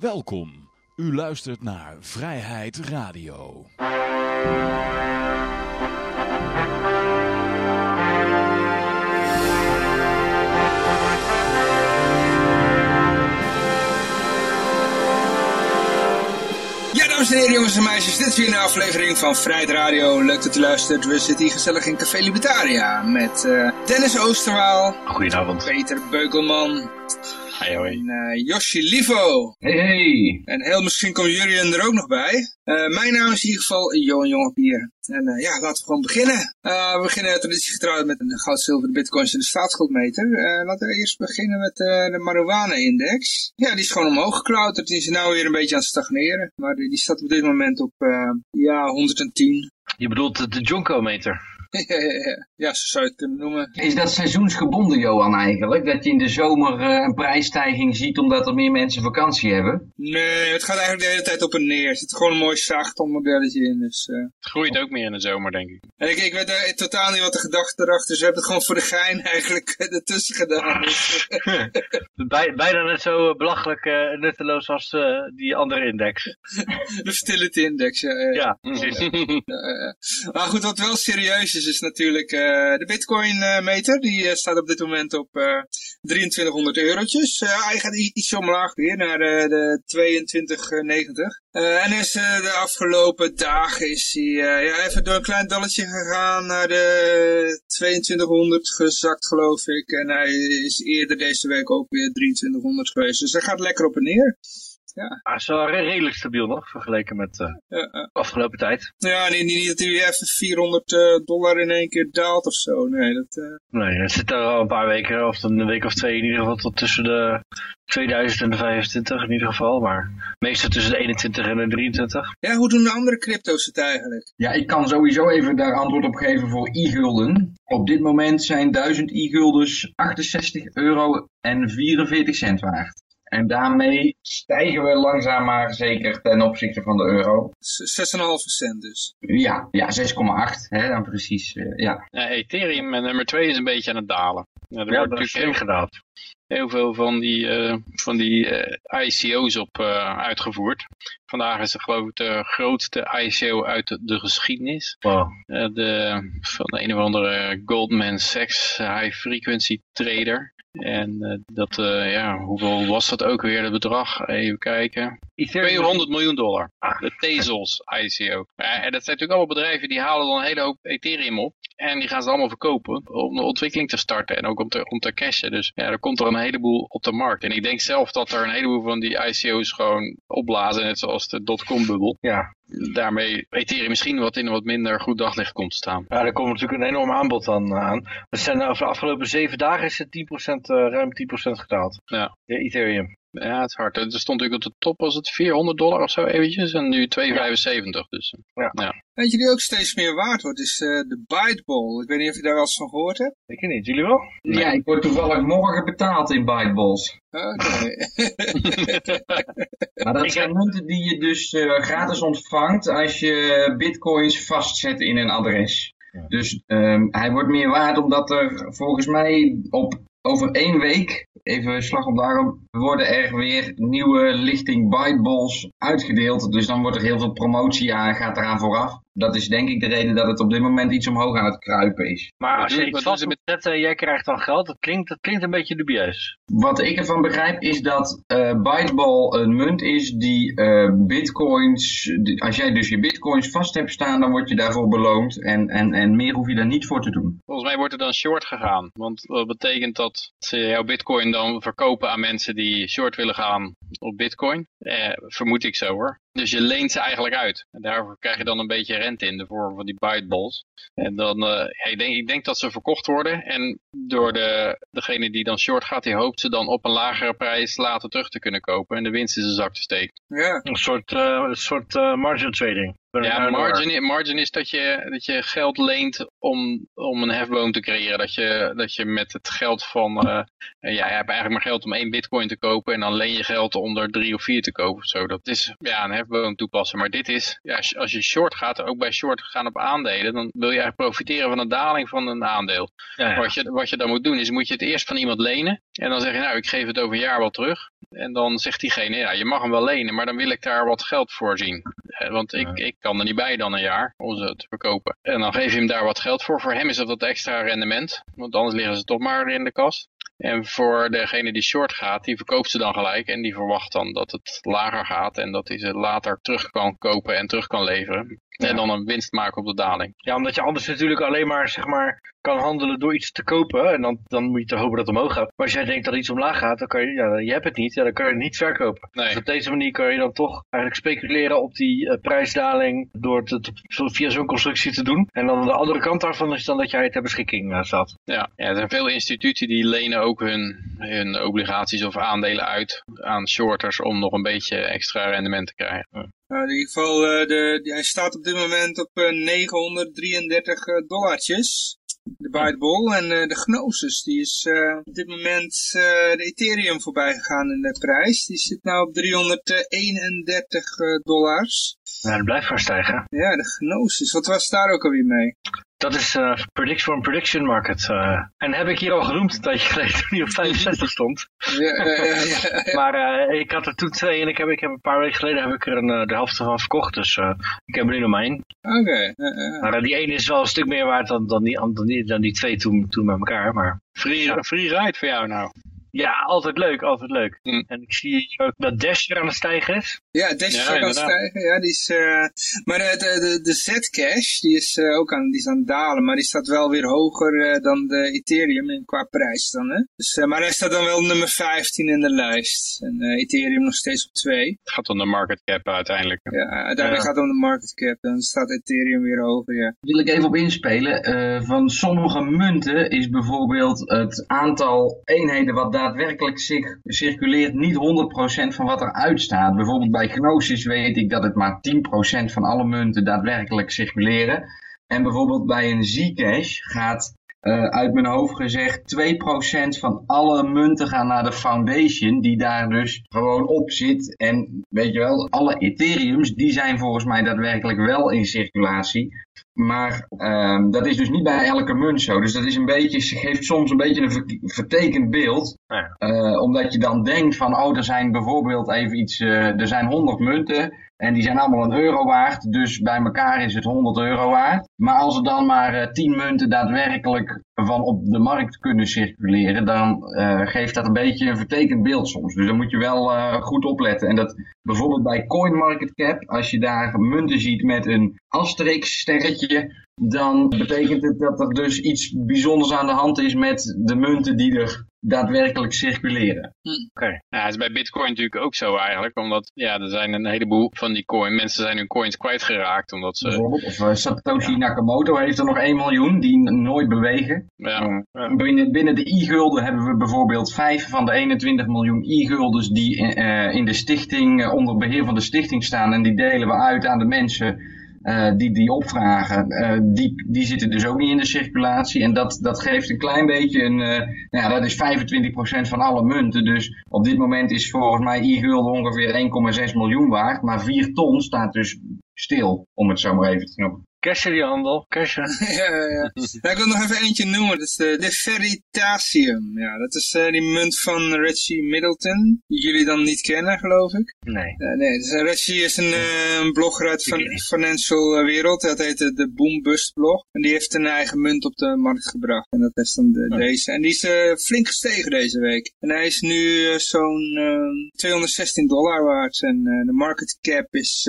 Welkom. U luistert naar Vrijheid Radio. Ja, dames en heren, jongens en meisjes, dit is weer een aflevering van Vrijheid Radio. Leuk dat u luistert. We zitten hier gezellig in Café Libertaria met eh, Dennis Oosterwaal, Goedenavond. Peter Beukelman Hi, hoi. en eh Yoshi Livo. Hey, hey. En heel misschien komt Jurien er ook nog bij. Eh, mijn naam is in ieder geval Johan Jongepier. En eh, ja, laten we gewoon beginnen. Eh, we beginnen traditiegetrouw met een goud, zilver, de bitcoins en de staatsschuldmeter. Eh, laten we eerst beginnen met eh, de marijuana-index. Ja, die is gewoon omhoog geklauterd. Die is nou weer een beetje aan het stagneren. Maar die, die staat op dit moment op eh, ja, 110. Je bedoelt de Jonko-meter. Ja, zo zou je het kunnen noemen. Is dat seizoensgebonden, Johan, eigenlijk? Dat je in de zomer eh, een prijsstijging ziet omdat er meer mensen vakantie hebben? Nee, het gaat eigenlijk de hele tijd op en neer. Er zit gewoon een mooi zacht modelletje in. Dus, eh. Het groeit ook meer in de zomer, denk ik. En ik, ik weet totaal niet wat de gedachte erachter is. Ze hebben het gewoon voor de gein eigenlijk ertussen gedaan. Dus, Bij, bijna net zo belachelijk eh, nutteloos als eh, die andere index. de fertility index. Ja, ja. Ja, precies. Ja, ja. Maar goed, wat wel serieus is, is natuurlijk eh, de bitcoin eh, meter. Die eh, staat op dit moment op eh 2300 eurotjes. Hij gaat iets omlaag weer naar de 2290. Eh, en is de afgelopen dagen is hij ja, even door een klein dalletje gegaan naar de 2200 gezakt geloof ik. En hij is eerder deze week ook weer 2300 geweest. Dus hij gaat lekker op en neer. Maar het is wel re- redelijk stabiel nog, vergeleken met eh, Ja, ja. de afgelopen tijd. Ja, niet, niet dat hij even 400 eh, dollar in één keer daalt of zo. Nee, dat... eh, Nee, het zit er al een paar weken, of een week of twee in ieder geval, tot tussen de 2000 en de 25 in ieder geval. Maar meestal tussen de 21 en de 23. Ja, hoe doen de andere crypto's het eigenlijk? Ja, ik kan sowieso even daar antwoord op geven voor i-gulden. Op dit moment zijn 1000 i-guldens 68 euro en 44 cent waard. En daarmee stijgen we langzaam maar zeker ten opzichte van de euro. S- 6,5 cent dus. Ja, ja 6,8 hè, dan precies. eh, ja. Ja, Ethereum eh, nummer 2 is een beetje aan het dalen. Ja, er Ja, wordt dat is natuurlijk heel, gedaan. heel veel van die, eh, van die eh, ICO's op eh, uitgevoerd. Vandaag is er geloof ik de grootste ICO uit de, de geschiedenis. Wow. De, van de een of andere Goldman Sachs High Frequency Trader. En eh, dat, eh, ja, hoeveel was dat ook weer, het bedrag? Even kijken. Ethereum 200 miljoen dollar. Ah. De Tezos ICO. Ja, en dat zijn natuurlijk allemaal bedrijven die halen dan een hele hoop Ethereum op. En die gaan ze allemaal verkopen om de ontwikkeling te starten en ook om te, om te cashen. Dus ja, er komt er een heleboel op de markt. En ik denk zelf dat er een heleboel van die ICO's gewoon opblazen, net zoals de dotcom-bubbel. Ja. Daarmee Ethereum misschien wat in een wat minder goed daglicht komt te staan. ja, er komt natuurlijk een enorm aanbod aan. aan. We zijn over de afgelopen zeven dagen is het 10%, eh, ruim 10% gedaald. Ja. De Ethereum. Ja, het is hard. Er stond natuurlijk op de top, was het 400 dollar of zo eventjes. En nu 2,75. Dus Ja. ja. Weet je die ook steeds meer waard wordt, is eh, de Byteball. Ik weet niet of je daar wel eens van gehoord hebt. Ik weet niet, jullie wel? ja, ik word toevallig morgen betaald in Byteballs. Oké. Maar dat zijn munten die je dus eh, gratis ontvangt als je bitcoins vastzet in een adres. Dus ehm, hij wordt meer waard omdat er volgens mij op over één week, even slag om daarom, worden er weer nieuwe lichting byteballs uitgedeeld. Dus dan wordt er heel veel promotie aan, gaat eraan vooraf. Dat is denk ik de reden dat het op dit moment iets omhoog aan het kruipen is. Maar als je iets vast moet zetten, jij krijgt dan geld. Dat klinkt, dat klinkt een beetje dubieus. Wat ik ervan begrijp is dat eh Byteball een munt is die eh, bitcoins, die- als jij dus je bitcoins vast hebt staan, dan word je daarvoor beloond en, en, en meer hoef je daar niet voor te doen. Volgens mij wordt er dan short gegaan. Want dat betekent dat ze jouw bitcoin dan verkopen aan mensen die short willen gaan op bitcoin. Eh, vermoed ik zo hoor. Dus je leent ze eigenlijk uit. En daarvoor krijg je dan een beetje rente in de vorm van die byteballs. En dan, eh, ja, ik, denk, ik denk dat ze verkocht worden. En door de, degene die dan short gaat, die hoopt ze dan op een lagere prijs later terug te kunnen kopen. En de winst in zijn zak te steken. ja. Een soort, eh, een soort eh, margin trading. Ja, margin, margin is dat je, dat je geld leent om, om een hefboom te creëren. Dat je, dat je met het geld van, uh, ja, je hebt eigenlijk maar geld om één bitcoin te kopen en dan leen je geld om er drie of vier te kopen. Of zo. Dat is ja, een hefboom toepassen. Maar dit is, ja, als je short gaat, ook bij short gaan op aandelen, dan wil je eigenlijk profiteren van een daling van een aandeel. Ja, ja. Wat, je, wat je dan moet doen is, moet je het eerst van iemand lenen en dan zeg je, nou, ik geef het over een jaar wel terug. En dan zegt diegene, ja, je mag hem wel lenen, maar dan wil ik daar wat geld voor zien. Eh, want ik, ik kan er niet bij dan een jaar om ze te verkopen. En dan geef je hem daar wat geld voor. Voor hem is dat wat extra rendement. Want anders liggen ze toch maar in de kast. En voor degene die short gaat, die verkoopt ze dan gelijk. En die verwacht dan dat het lager gaat. En dat hij ze later terug kan kopen en terug kan leveren. En dan een winst maken op de daling. Ja, omdat je anders natuurlijk alleen maar, zeg maar, kan handelen door iets te kopen. En dan, dan moet je te hopen dat het omhoog gaat. Maar als jij denkt dat iets omlaag gaat, dan kan je, ja, je hebt het niet. Ja, dan kan je het niet verkopen. Nee. Dus op deze manier kan je dan toch eigenlijk speculeren op die uh, prijsdaling door het, het via zo'n constructie te doen. En dan de andere kant daarvan is dan dat jij het ter beschikking uh, zat. Ja. ja, er zijn veel instituten die lenen ook hun, hun obligaties of aandelen uit aan shorters om nog een beetje extra rendement te krijgen. Ja. Nou, in ieder geval, uh, de, hij staat op dit moment op uh, 933 dollartjes. De Byteball en uh, de Gnosis, die is op dit moment de Ethereum voorbij gegaan in de prijs. Die zit nou op 331 dollars. Nou, dat blijft maar stijgen. Ja, de Gnosis. Wat was daar ook alweer mee? Dat is uh, prediction for prediction market. Uh, en heb ik hier al genoemd een tijdje geleden toen hij op 65 stond. Ja, ja, ja, ja. maar uh, ik had er toen twee en ik heb, ik heb een paar weken geleden heb ik er een, de helft van verkocht. Dus ik heb er nu nog maar één. Oké. Okay. Maar die ene is wel een stuk meer waard dan, dan, die, dan, die, dan die twee toen, toen met elkaar. Maar... Free, free ride voor jou nou. Ja, altijd leuk, altijd leuk. Mm. En ik zie ook dat Dash weer aan het stijgen is. Ja, Dash is ja, ook aan het stijgen. Ja, die is, uh, maar de, de, de Zcash, die is uh, ook aan, die is aan het dalen, maar die staat wel weer hoger uh, dan de Ethereum in, qua prijs dan. Hè? Dus, maar hij staat dan wel nummer 15 in de lijst. En Ethereum nog steeds op 2. Het gaat om de market cap uiteindelijk. Ja, uiteindelijk gaat het om de market cap. Dan staat Ethereum weer hoger, ja. Wil ik even op inspelen. van sommige munten is bijvoorbeeld het aantal eenheden wat daar daadwerkelijk circuleert niet 100% van wat er uitstaat. Bijvoorbeeld bij Gnosis weet ik dat het maar 10% van alle munten daadwerkelijk circuleren. En bijvoorbeeld bij een Zcash gaat uh, uit mijn hoofd gezegd 2% van alle munten gaan naar de foundation die daar dus gewoon op zit. En weet je wel, alle Ethereums die zijn volgens mij daadwerkelijk wel in circulatie. Maar uh, dat is dus niet bij elke munt zo. Dus dat is een beetje, geeft soms een beetje een vertekend beeld. Uh, omdat je dan denkt van, oh, er zijn bijvoorbeeld even iets, uh, er zijn 100 munten. En die zijn allemaal een euro waard, dus bij elkaar is het 100 euro waard. Maar als er dan maar uh, 10 munten daadwerkelijk van op de markt kunnen circuleren, dan geeft dat een beetje een vertekend beeld soms. Dus dan moet je wel goed opletten. En dat bijvoorbeeld bij CoinMarketCap, als je daar munten ziet met een asterix sterretje, dan betekent het dat er dus iets bijzonders aan de hand is met de munten die er daadwerkelijk circuleren. Hm. Oké. Okay. Ja, het is bij Bitcoin natuurlijk ook zo eigenlijk, omdat ja, er zijn een heleboel van die coin, mensen zijn hun coins kwijtgeraakt omdat ze... Bijvoorbeeld, of uh, Satoshi ja. Nakamoto heeft er nog 1 miljoen die nooit bewegen. Ja. Binnen, binnen de e-gulden hebben we bijvoorbeeld 5 van de 21 miljoen e-guldens die uh, in de stichting, onder beheer van de stichting staan en die delen we uit aan de mensen uh, die die opvragen, uh, die, die zitten dus ook niet in de circulatie. En dat, dat geeft een klein beetje een, uh, nou ja, dat is 25% van alle munten. Dus op dit moment is volgens mij e-gulden ongeveer 1,6 miljoen waard. Maar 4 ton staat dus stil, om het zo maar even te noemen. Cashen die handel, cashen. ja, ja, ja. ik wil nog even eentje noemen. Dat is de, de Veritasium. Ja, dat is uh, die munt van Reggie Middleton. Die jullie dan niet kennen, geloof ik. Nee. Uh, nee, dus, Reggie is een, blogger uit van Financial Wereld. Dat heet de Boom Bust blog. En die heeft een eigen munt op de markt gebracht. En dat is dan de, oh. deze. En die is flink gestegen deze week. En hij is nu zo'n 216 dollar waard. En de market cap is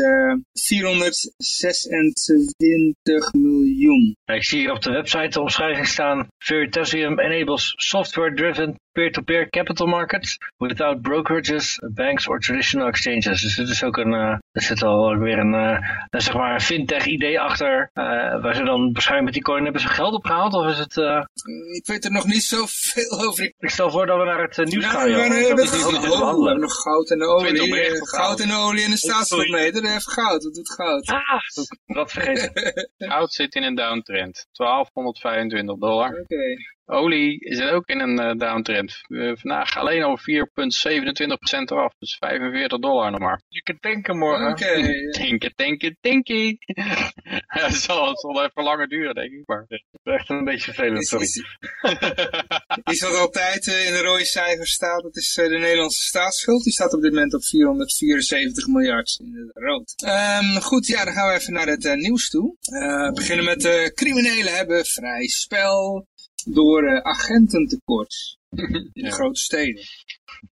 426 miljoen. Ik zie hier op de website de omschrijving staan. Veritasium enables software-driven peer-to-peer capital markets without brokerages, banks or traditional exchanges. Dus dit is ook een, uh, Er zit al weer een, uh, een zeg maar, fintech idee achter, uh, waar ze dan waarschijnlijk met die coin hebben ze geld opgehaald, of is het... Ik weet er nog niet zoveel over. Ik stel voor dat we naar het nieuws ja, gaan, joh. We hebben oh, we nog goud en olie. Goud en olie en de staatsschuldmeter, even goud. Wat doet goud? Ah, dat vergeten. goud zit in een downtrend. 1225 dollar. Oké. Olie zit ook in een uh, downtrend. Uh, vandaag alleen al 4,27% eraf. Dus 45 dollar nog maar. Je kunt tanken morgen. Okay. Tanken, tanken, tanken. Het zal, het zal even langer duren, denk ik. Maar het is echt een beetje vervelend, sorry. Is wat altijd uh, in de rode cijfers staat, dat is de Nederlandse staatsschuld. Die staat op dit moment op 474 miljard in het rood. Um, goed, ja, dan gaan we even naar het nieuws toe. we beginnen met criminelen hebben vrij spel door uh, agententekort in de grote steden.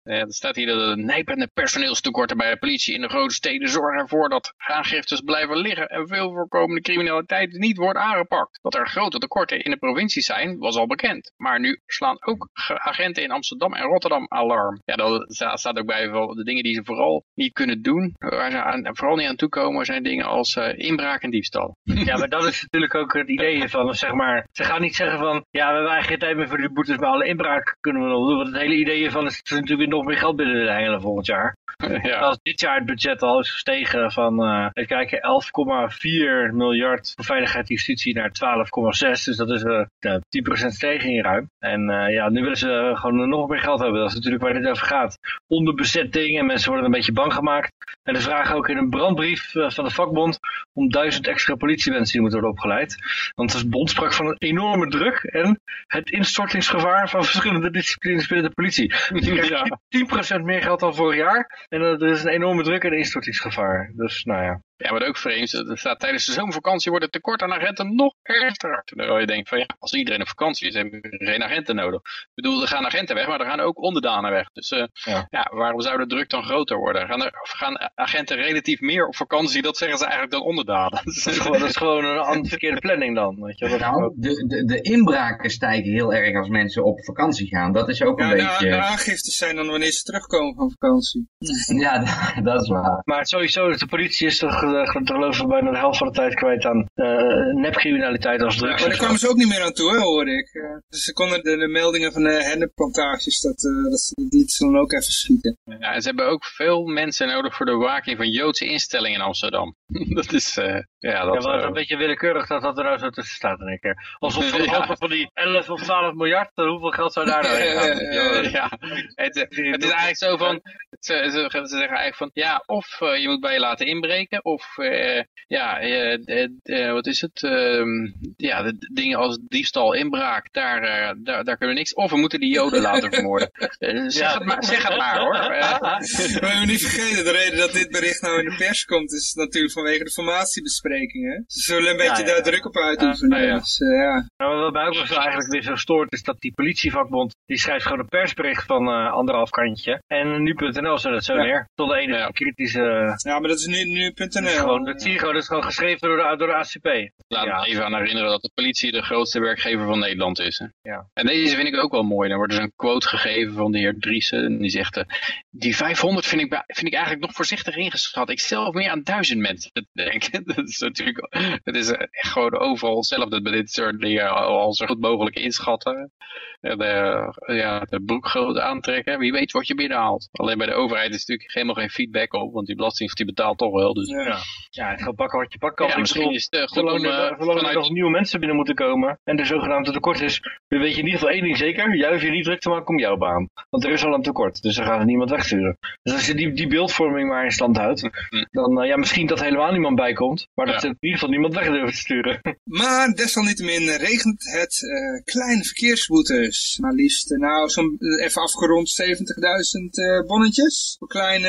Ja, er staat hier dat de nijpende personeelstekorten bij de politie in de grote steden zorgen ervoor dat aangiftes blijven liggen en veel voorkomende criminaliteit niet wordt aangepakt. Dat er grote tekorten in de provincie zijn, was al bekend. Maar nu slaan ook agenten in Amsterdam en Rotterdam alarm. Ja, dat staat ook bij de dingen die ze vooral niet kunnen doen, waar ze vooral niet aan toekomen, zijn dingen als uh, inbraak en diefstal. Ja, maar dat is natuurlijk ook het idee van, zeg maar, ze gaan niet zeggen van, ja, we hebben geen tijd meer voor die boetes, maar alle inbraak kunnen we nog doen. Want het hele idee van is natuurlijk nog meer geld binnen de hengelen volgend jaar. Ja. Als dit jaar het budget al is gestegen van, uh, even kijken, 11,4 miljard voor veiligheid en justitie naar 12,6. Dus dat is uh, 10% stijging ruim. En uh, ja, nu willen ze gewoon nog meer geld hebben. Dat is natuurlijk waar dit over gaat. Onderbezetting en mensen worden een beetje bang gemaakt. En ze vragen ook in een brandbrief eh, van de vakbond om duizend extra politiemensen die moeten worden opgeleid. Want de bond sprak van een enorme druk en het instortingsgevaar van verschillende disciplines binnen de politie. Dus je krijgt 10% meer geld dan vorig jaar. En er is een enorme druk en instortingsgevaar. Dus nou ja. Ja, wat ook vreemd is, er staat tijdens de zomervakantie wordt het tekort aan agenten nog erger. Terwijl je denkt van ja, als iedereen op vakantie is, hebben we geen agenten nodig. Ik bedoel, er gaan agenten weg, maar er gaan ook onderdanen weg. Dus uh, ja. ja. waarom zou de druk dan groter worden? Gaan, er, gaan agenten relatief meer op vakantie, dat zeggen ze eigenlijk dan onderdanen. Dat is gewoon, dat is gewoon een verkeerde planning dan. Weet je, nou, de, de, de inbraken stijgen heel erg als mensen op vakantie gaan. Dat is ook een ja, beetje... De aangiftes zijn dan wanneer ze terugkomen van vakantie. Ja, dat, dat is waar. Maar sowieso, de politie is toch geloof ik bijna de helft van de tijd kwijt aan uh, nepcriminaliteit als drugs. maar daar kwamen ze ook niet meer aan toe, hè, hoorde ik. Uh, dus ze konden de, de, meldingen van de hennenplantages, dat, uh, dat ze die ze dan ook even schieten. Ja, ze hebben ook veel mensen nodig voor de bewaking van Joodse instellingen in Amsterdam. dat is, ja, dat... Ja, een beetje willekeurig dat dat er nou zo tussen staat in één keer. Alsof van, ja. van die 11 of 12 miljard, hoeveel geld zou daar nou heen gaan? ja, het, het, is eigenlijk zo van, ze, ze, ze zeggen eigenlijk van, ja, of je moet bij je laten inbreken, of uh, ja, uh, uh, wat is het? Ehm, ja, de, dingen als diefstal, inbraak, daar, daar, daar kunnen we niks. Of we moeten die joden laten vermoorden. zeg, ja. het maar, zeg het maar hoor. we hebben niet vergeten, de reden dat dit bericht nou in de pers komt, is natuurlijk vanwege de formatiebesprekingen. Ze zullen een beetje ja, daar druk op uitoefenen. Ja, dus, ja. Nou, wat mij ook nog eigenlijk weer zo stoort, is dat die politievakbond, die schrijft gewoon een persbericht van anderhalf kantje. En nu.nl zet het zo neer. Tot de ene kritische... Ja, maar dat is nu nu.nl. Gewoon, dat zie je gewoon, dat is gewoon geschreven door de, door de ACP. Laat ja. me even aan herinneren dat de politie de grootste werkgever van Nederland is. Hè? Ja. En deze vind ik ook wel mooi. Dan wordt dus een quote gegeven van de heer Driessen. En die zegt, uh, die 500 vind ik, vind ik eigenlijk nog voorzichtig ingeschat. Ik stel meer aan duizend mensen te denken. dat is natuurlijk, het is echt gewoon overal hetzelfde bij dit soort dingen al zo goed mogelijk inschatten. De, ja, de broek groot aantrekken. Wie weet wat je binnenhaalt. Alleen bij de overheid is natuurlijk helemaal geen feedback op. Want die belasting die betaalt toch wel. Dus. Ja. Ja, het gaat pakken wat je pakken kan. Ja, misschien is het goed zolang om, uh, zolang vanuit... er nog nieuwe mensen binnen moeten komen en er zogenaamd een tekort is, dan weet je in ieder geval één ding zeker. Jij hoeft je niet druk te maken om jouw baan. Want er is al een tekort, dus dan gaat er niemand wegsturen. Dus als je die, die beeldvorming maar in stand houdt, dan uh, ja, misschien dat helemaal niemand bij komt, maar dat ja. in ieder geval niemand weg durft te sturen. Maar desalniettemin regent het kleine verkeersboetes. Maar liefst, nou, zo'n even afgerond 70.000 bonnetjes. Voor kleine,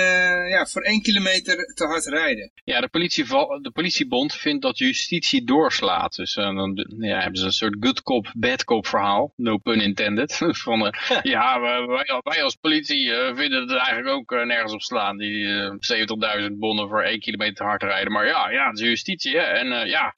ja, voor één kilometer te hard rijden. Ja, de, politie, de politiebond vindt dat justitie doorslaat. Dus uh, dan ja, hebben ze een soort good cop, bad cop verhaal. No pun intended. Van, uh, ja, wij, wij, als politie uh, vinden het eigenlijk ook nergens op slaan. Die 70.000 bonnen voor één kilometer hard rijden. Maar ja, ja, het is justitie. Hè? En ja,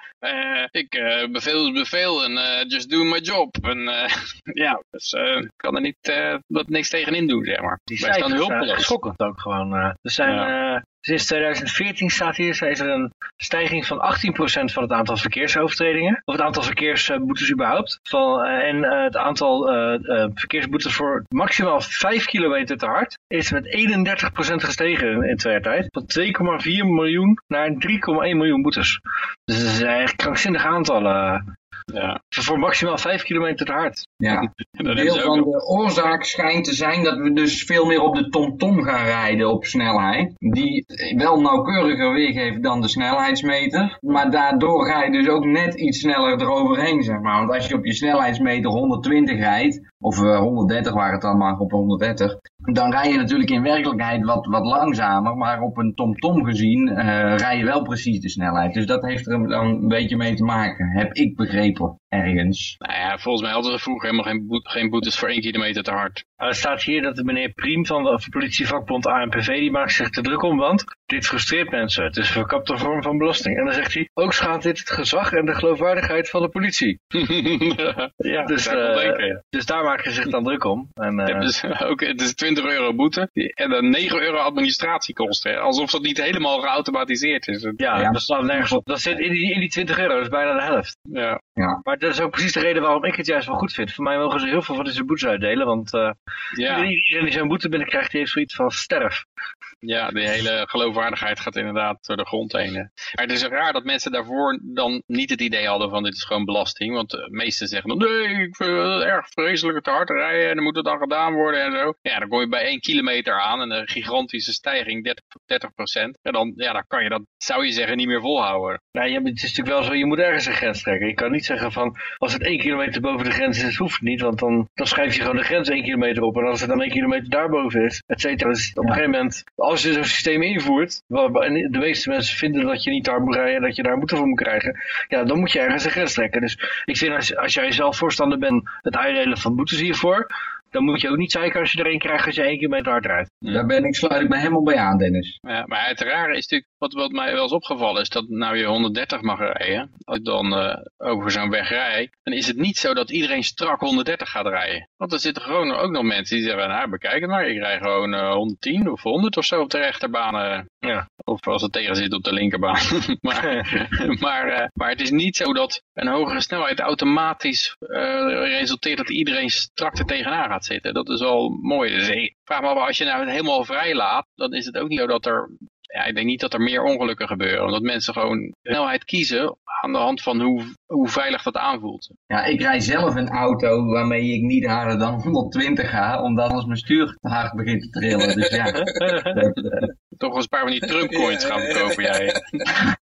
ik beveel is beveel en just do my job. En ja, dus ik kan er niet dat niks tegenin doen, zeg maar. Die wij staan hulpeloos. schokkend ook gewoon. er zijn... Sinds 2014 staat hier, is er een stijging van 18% van het aantal verkeersovertredingen. Of het aantal verkeersboetes überhaupt. Van, eh, en eh, het aantal eh, verkeersboetes voor maximaal 5 kilometer te hard is met 31% gestegen in twee jaar tijd. Van 2,4 miljoen naar 3,1 miljoen boetes. Dus dat is echt krankzinnig aantallen. Ja. Voor, maximaal 5 kilometer te hard. Ja, deel van de oorzaak schijnt te zijn dat we dus veel meer op de tomtom gaan rijden op snelheid. Die wel nauwkeuriger weergeeft dan de snelheidsmeter. Maar daardoor ga je dus ook net iets sneller eroverheen, zeg maar. Want als je op je snelheidsmeter 120 rijdt, of eh, 130 waar het dan mag op 130, dan rij je natuurlijk in werkelijkheid wat, wat langzamer. Maar op een tomtom gezien eh, rij je wel precies de snelheid. Dus dat heeft er dan een beetje mee te maken, heb ik begrepen, ergens. Nou ja, volgens mij hadden ze vroeger helemaal geen, boet- geen boetes voor één kilometer te hard. Er staat hier dat de meneer Priem van de politievakbond ANPV, die maakt zich te druk om, want dit frustreert mensen. Het is een verkapte vorm van belasting. En dan zegt hij, ook schaadt dit het gezag en de geloofwaardigheid van de politie. ja, Dus, dat zou ik wel eh, denken, ja. Dus daar maken ze zich dan druk om. En, eh, Ja, dus ook, het is 20 euro boete en dan 9 euro administratiekosten. Alsof dat niet helemaal geautomatiseerd is. ja, Ja. dat slaat nergens op. Dat zit in die, in die 20 euro, dat is bijna de helft. Ja, Maar dat is ook precies de reden waarom ik het juist wel goed vind. Voor mij mogen ze heel veel van deze boetes uitdelen, want eh ja, iedereen die zo'n boete binnenkrijgt, die heeft zoiets van sterf. Ja, de hele geloofwaardigheid gaat inderdaad door de grond heen. hè. Maar het is raar dat mensen daarvoor dan niet het idee hadden van dit is gewoon belasting. Want de meesten zeggen dan nee, ik vind het erg vreselijk te hard rijden en dan moet het dan gedaan worden en zo. Ja, dan kom je bij 1 kilometer aan en een gigantische stijging, 30, 30 procent. En dan, ja, dan kan je dat, zou je zeggen, niet meer volhouden. Nou, ja, het is natuurlijk wel zo, je moet ergens een grens trekken. Je kan niet zeggen van, als het één kilometer boven de grens is, hoeft het niet. Want dan, dan schrijf je gewoon de grens één kilometer op. En als het dan één kilometer daarboven is, et cetera. Dus op een gegeven moment, als je zo'n systeem invoert, en de meeste mensen vinden dat je niet hard moet rijden, dat je daar boete voor moet krijgen. Ja, dan moet je ergens een grens trekken. Dus ik vind, als, als jij zelf voorstander bent, het uitdelen van boetes hiervoor, dan moet je ook niet zeiken als je er één krijgt als je één kilometer hard rijdt. Daar ben ik, sluit ik me helemaal bij aan, Dennis. Ja, maar het rare is natuurlijk, wat, wat mij wel eens opgevallen is, dat nou je 130 mag rijden, als ik dan eh, over zo'n weg rij, dan is het niet zo dat iedereen strak 130 gaat rijden. Want er zitten gewoon ook nog mensen die zeggen, nou bekijk het maar, ik rij gewoon eh, 110 of 100 of zo op de rechterbaan. eh, Ja. Of als het tegen zit op de linkerbaan. maar, maar, eh, maar het is niet zo dat een hogere snelheid automatisch eh, resulteert dat iedereen strak er tegenaan gaat zitten. Dat is wel mooi. Dus ik vraag me af, als je nou het helemaal vrij laat, dan is het ook niet zo dat er... Ja, ik denk niet dat er meer ongelukken gebeuren. Omdat mensen gewoon snelheid kiezen aan de hand van hoe, hoe veilig dat aanvoelt. Ja, ik rij zelf een auto waarmee ik niet harder dan 120 ga, omdat anders mijn stuur te hard begint te trillen. Dus ja, dat, Toch eens een paar van die Trump coins gaan verkopen jij.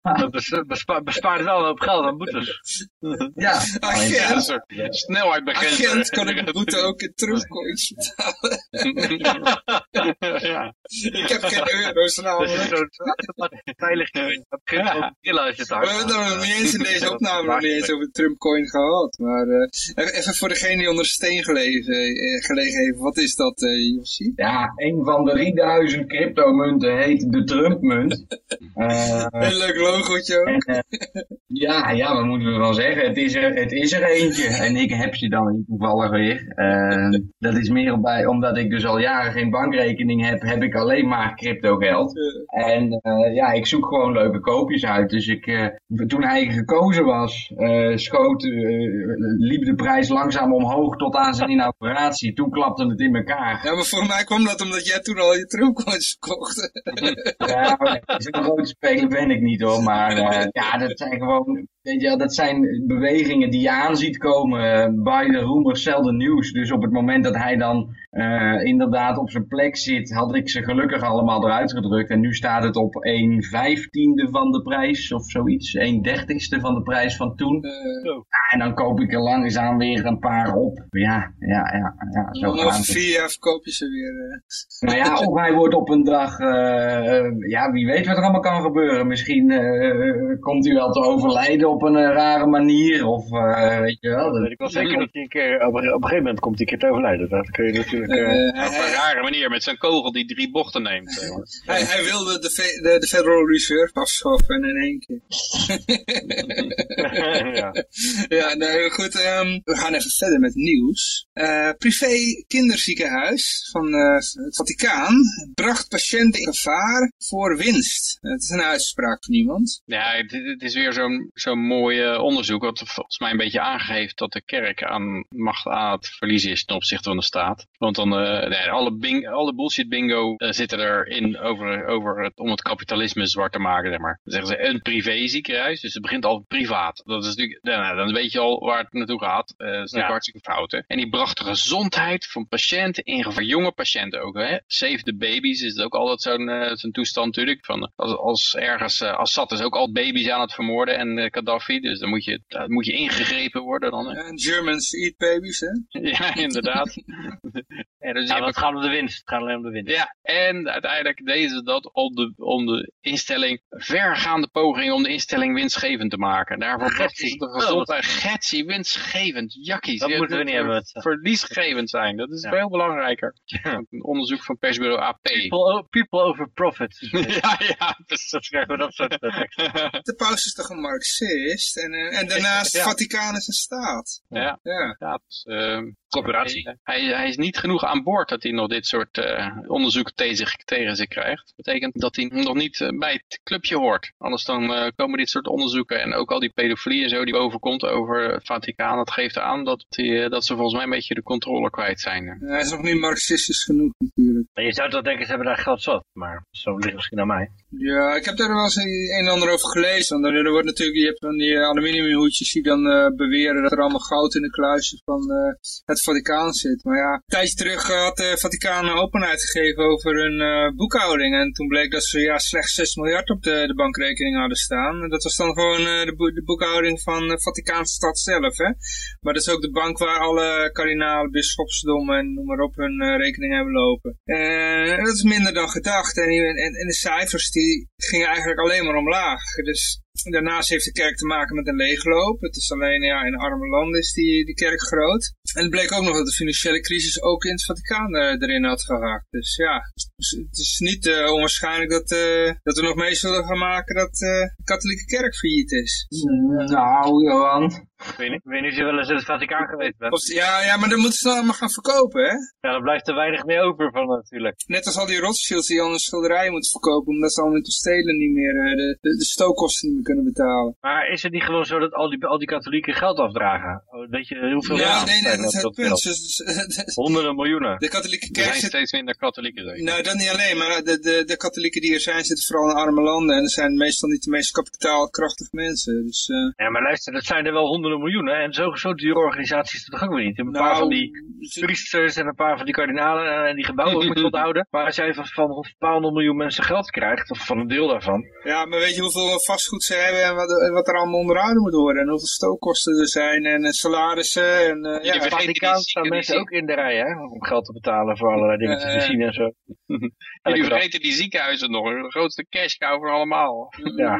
Dat bes- bespa- bespaart wel een hoop geld aan boetes. ja. Ja, Agent, een soort snelheidbegrenzer. agent kan ik de boete ook in Trumpcoins betalen. ja. Ik heb geen euro's Dat namelijk. is zo'n veilig. Dat begint te trillen als je het We hebben het nog niet eens in deze opname nog niet eens over de Trumpcoin gehad. Maar eh, even voor degene die onder de steen gelegen, eh, gelegen heeft. Wat is dat, eh Jossie? ja, een van de 3000 cryptomunten heet de Trumpmunt. Eh, Heel leuk logootje ook. en, eh, ja, ja, wat moeten we wel zeggen? Het is, er, het is er eentje. En ik heb je dan toevallig weer. Eh, dat is meer bij, omdat ik dus al jaren geen bankrekening heb, heb ik alleen maar crypto geld. En ja, ik zoek gewoon leuke koopjes uit. Dus ik, toen hij gekozen was, schoot, liep de prijs langzaam omhoog tot aan zijn inauguratie. Toen klapte het in elkaar. Ja, maar voor mij kwam dat omdat jij toen al je Trumpcoins verkocht. Ja, zo'n grote speler ben ik niet hoor. Maar eh, ja, dat zijn gewoon, weet je, wel, dat zijn bewegingen die je aan ziet komen. eh, by the rumors, the news. Dus op het moment dat hij dan eh, inderdaad op zijn plek zit, had ik ze gelukkig allemaal eruit gedrukt. En nu staat het op 1 vijftiende van de prijs of zoiets. 1 dertigste van de prijs van toen. Eh, Ja, en dan koop ik er langzaam weer een paar op. Ja, ja, ja. ja zo over vier jaar verkoop je ze weer. eh. Nou ja, of hij wordt op een dag, ja, wie weet wat er allemaal kan gebeuren. Misschien komt hij wel te overlijden op op een eh, rare manier. Of eh, weet je wel. Dat weet ik wel zeker dat hij een keer, op, een- op een gegeven moment komt hij een keer te overlijden. Dat kun je natuurlijk... eh, Op een rare manier, met zo'n kogel die drie bochten neemt. hij, hij wilde de, de, de Federal Reserve afschaffen in één keer. ja. Ja, nou goed, ehm, we gaan even verder met nieuws. Eh, privé kinderziekenhuis van eh, het Vaticaan bracht patiënten in gevaar voor winst. Het is een uitspraak van iemand. Ja, het, het is weer zo'n zo'n mooi eh, onderzoek wat volgens mij een beetje aangeeft dat de kerk aan macht aan het verliezen is ten opzichte van de staat. Want dan, eh, nee, alle, bing, alle bullshit bingo eh, zitten erin over, over het, om het kapitalisme zwart te maken, zeg maar. Dan zeggen ze een privé ziekenhuis, dus het begint al privaat. Dat is natuurlijk, nou, dan weet je al waar het naartoe gaat. Eh, dat is natuurlijk Ja. hartstikke fout. hè. En die bracht de gezondheid van patiënten in jonge patiënten ook. Hè? Save the babies is ook altijd zo'n zo'n toestand natuurlijk. Van, als, als ergens, Assad is ook al baby's aan het vermoorden en Gaddafi, dus dan moet je, dan moet je ingegrepen worden dan. En Germans eat babies, hè? Ja, inderdaad. en dus maar het gaat om de winst. Het gaat alleen om de winst. ja, en uiteindelijk deden ze dat om de, om de instelling, vergaande pogingen om de instelling winstgevend te maken. Daarvoor ze de Getsie. gezondheid, getsie, winstgevend, jakkies. Dat moeten we niet hebben. Verliesgevend zijn, dat is Ja. veel belangrijker. Een onderzoek van persbureau AP. People, over profit. ja, ja, precies. Dat krijgen we dat soort eh. De paus is toch een marxist? En, eh, en daarnaast Ja. Vaticaan is een staat. ja, Ja. ja dus, ehm, Corporatie. Hij, hij is niet genoeg aan boord dat hij nog dit soort eh, onderzoeken tegen zich, tegen zich krijgt. Dat betekent dat hij nog niet eh, bij het clubje hoort. Anders dan eh, komen dit soort onderzoeken en ook al die pedofilie en zo die bovenkomt over het Vaticaan. Dat geeft aan dat, die, dat ze volgens mij een beetje de controle kwijt zijn. Hij is nog niet marxistisch genoeg natuurlijk. Je zou toch denken, ze hebben daar geld zat. Maar zo ligt het misschien aan mij. Ja, ik heb daar wel eens een en ander over gelezen. Want er, er wordt natuurlijk, je hebt van die aluminiumhoedjes die dan eh, beweren dat er allemaal goud in de kluisjes van eh, het Vaticaan zit. Maar ja, een tijdje terug had de Vaticaan een openheid gegeven over hun eh, boekhouding. En toen bleek dat ze ja, slechts 6 miljard op de, de bankrekening hadden staan. En dat was dan gewoon eh, de, de boekhouding van de Vaticaanse stad zelf. Hè? Maar dat is ook de bank waar alle kardinalen, bisschopsdommen en noem maar op hun eh, rekening hebben lopen. Eh, dat is minder dan gedacht. En, en, en de cijfers die gingen eigenlijk alleen maar omlaag. Dus daarnaast heeft de kerk te maken met een leegloop. Het is alleen ja, in arme landen is die, die kerk groot. En het bleek ook nog dat de financiële crisis ook in het Vaticaan eh, erin had gehakt. Dus ja, dus het is niet eh, onwaarschijnlijk dat, eh, dat we nog mee zullen gaan maken dat de katholieke kerk failliet is. Nou, Johan. Ik weet niet, ik weet niet of je wel eens in het Vaticaan geweest bent. Of, ja, ja, maar dan moeten ze dan allemaal gaan verkopen, hè? Ja, er blijft er weinig meer over van natuurlijk. Net als al die Rothschilds die al een schilderij moeten verkopen, omdat ze al met de stelen niet meer, eh, de, de, de stookkosten niet meer kunnen betalen. Maar is het niet gewoon zo dat al die, al die katholieken geld afdragen? Oh, Weet je hoeveel Ja, nee, nee, zijn dat is het punt. Dus- dus- Honderden miljoenen. De katholieke Er kerk zijn zit... steeds minder katholieken. Zeg. Nou, dat niet alleen, maar de, de, de katholieken die er zijn, zitten vooral in arme landen. En dat zijn meestal niet de meest kapitaalkrachtige mensen. Dus, eh, Ja, maar luister, dat zijn er wel honderden miljoenen. En zo, zo dure organisaties is het toch ook weer niet. Een paar nou, van die priesters en een paar van die kardinalen en die gebouwen moet je onthouden. Maar als jij van, van een paar honderd miljoen mensen geld krijgt, of van een deel daarvan. ja, maar weet je hoeveel vastgoed ze hebben en wat, en wat er allemaal onderhouden moet worden? En hoeveel stookkosten er zijn en eh, salarissen en... eh, Jullie ja, vergeten Vaticaan die staan mensen ook in de rij, hè, om geld te betalen voor allerlei dingen Eh, te zien en zo. Jullie Elke dag. vergeten die ziekenhuizen nog, de grootste cash cow van allemaal. Ja.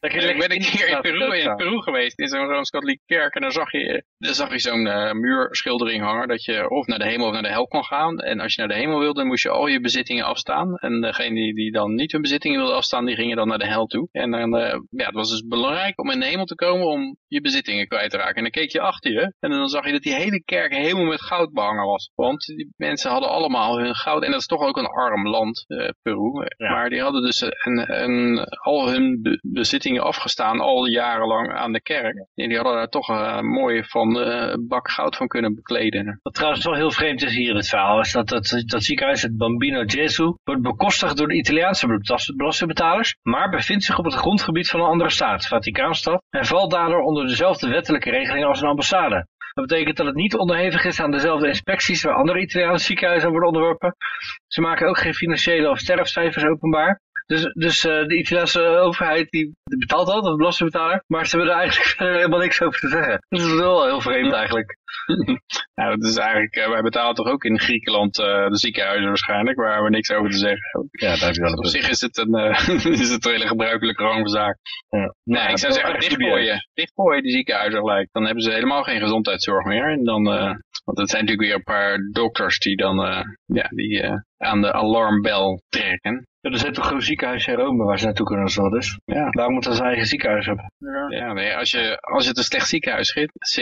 Ik ben een keer in Peru, in. Peru geweest, in zo'n Rooms-Katholieke kerk. En daar zag je, zag je zo'n eh, muurschildering hangen. Dat je of naar de hemel of naar de hel kon gaan. En als je naar de hemel wilde, moest je al je bezittingen afstaan. En degene die, die dan niet hun bezittingen wilden afstaan, die gingen dan naar de hel toe. En dan, eh, ja, het was dus belangrijk om in de hemel te komen om je bezittingen kwijt te raken. En dan keek je achter je. En dan zag je dat die hele kerk helemaal met goud behangen was. Want die mensen hadden allemaal hun goud. En dat is toch ook een arm land, eh, Peru. Ja. Maar die hadden dus een, een, al hun be- bezittingen afgestaan, al jarenlang aan de kerk. En die hadden daar toch een mooie van eh, bak goud van kunnen bekleden. Wat trouwens wel heel vreemd is hier in het verhaal, is dat dat, dat ziekenhuis, het Bambino Gesù, wordt bekostigd door de Italiaanse belas- belastingbetalers, maar bevindt zich op het grondgebied van een andere staat, Vaticaanstad, en valt daardoor onder dezelfde wettelijke regelingen als een ambassade. Dat betekent dat het niet onderhevig is aan dezelfde inspecties waar andere Italiaanse ziekenhuizen worden onderworpen. Ze maken ook geen financiële of sterfcijfers openbaar. Dus, dus uh, de Italiaanse overheid die betaalt dat, de belastingbetaler. Maar ze hebben er eigenlijk helemaal niks over te zeggen. Dat is wel heel vreemd eigenlijk. nou, dat is eigenlijk, uh, wij betalen toch ook in Griekenland uh, de ziekenhuizen waarschijnlijk, waar we niks over te zeggen hebben. Ja, daar heb je wel Op zich is het een, is het een hele gebruikelijke zaak. Ja. Nee, ja, ik zou zeggen dichtgooien. Dichtgooien die ziekenhuizen gelijk. Dan hebben ze helemaal geen gezondheidszorg meer. En dan, want het zijn natuurlijk weer een paar dokters die dan ja, die, aan de alarmbel trekken. Ja, er zijn toch gewoon ziekenhuizen in Rome waar ze naartoe kunnen zo dus. Ja. Daar moeten ze eigen ziekenhuis hebben. Ja, ja nee, als, je, als je het een slecht ziekenhuis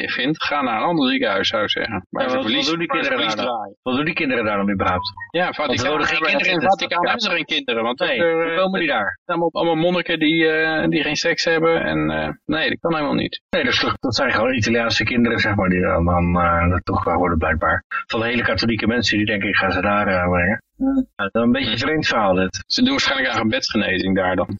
vindt, ga naar een ander ziekenhuis zou ik zeggen. Maar ja, wat, verlies, wat, doen die kinderen daar dan? Wat doen die kinderen daar dan überhaupt? Ja, Vaticaan, geen kinderen in Vaticaan hebben ze geen kinderen. Want nee, er, hoe komen die daar? Allemaal, allemaal monniken die, uh, die geen seks hebben. En uh, nee, dat kan helemaal niet. Nee, dat, dat zijn gewoon Italiaanse kinderen, zeg maar, die dan, dan uh, toch wel worden blijkbaar. Van hele katholieke mensen die denken, ik ga ze daar brengen. Ja, dat is een beetje een vreemd verhaal dit. Ze doen waarschijnlijk eigenlijk een bedsgenezing daar dan.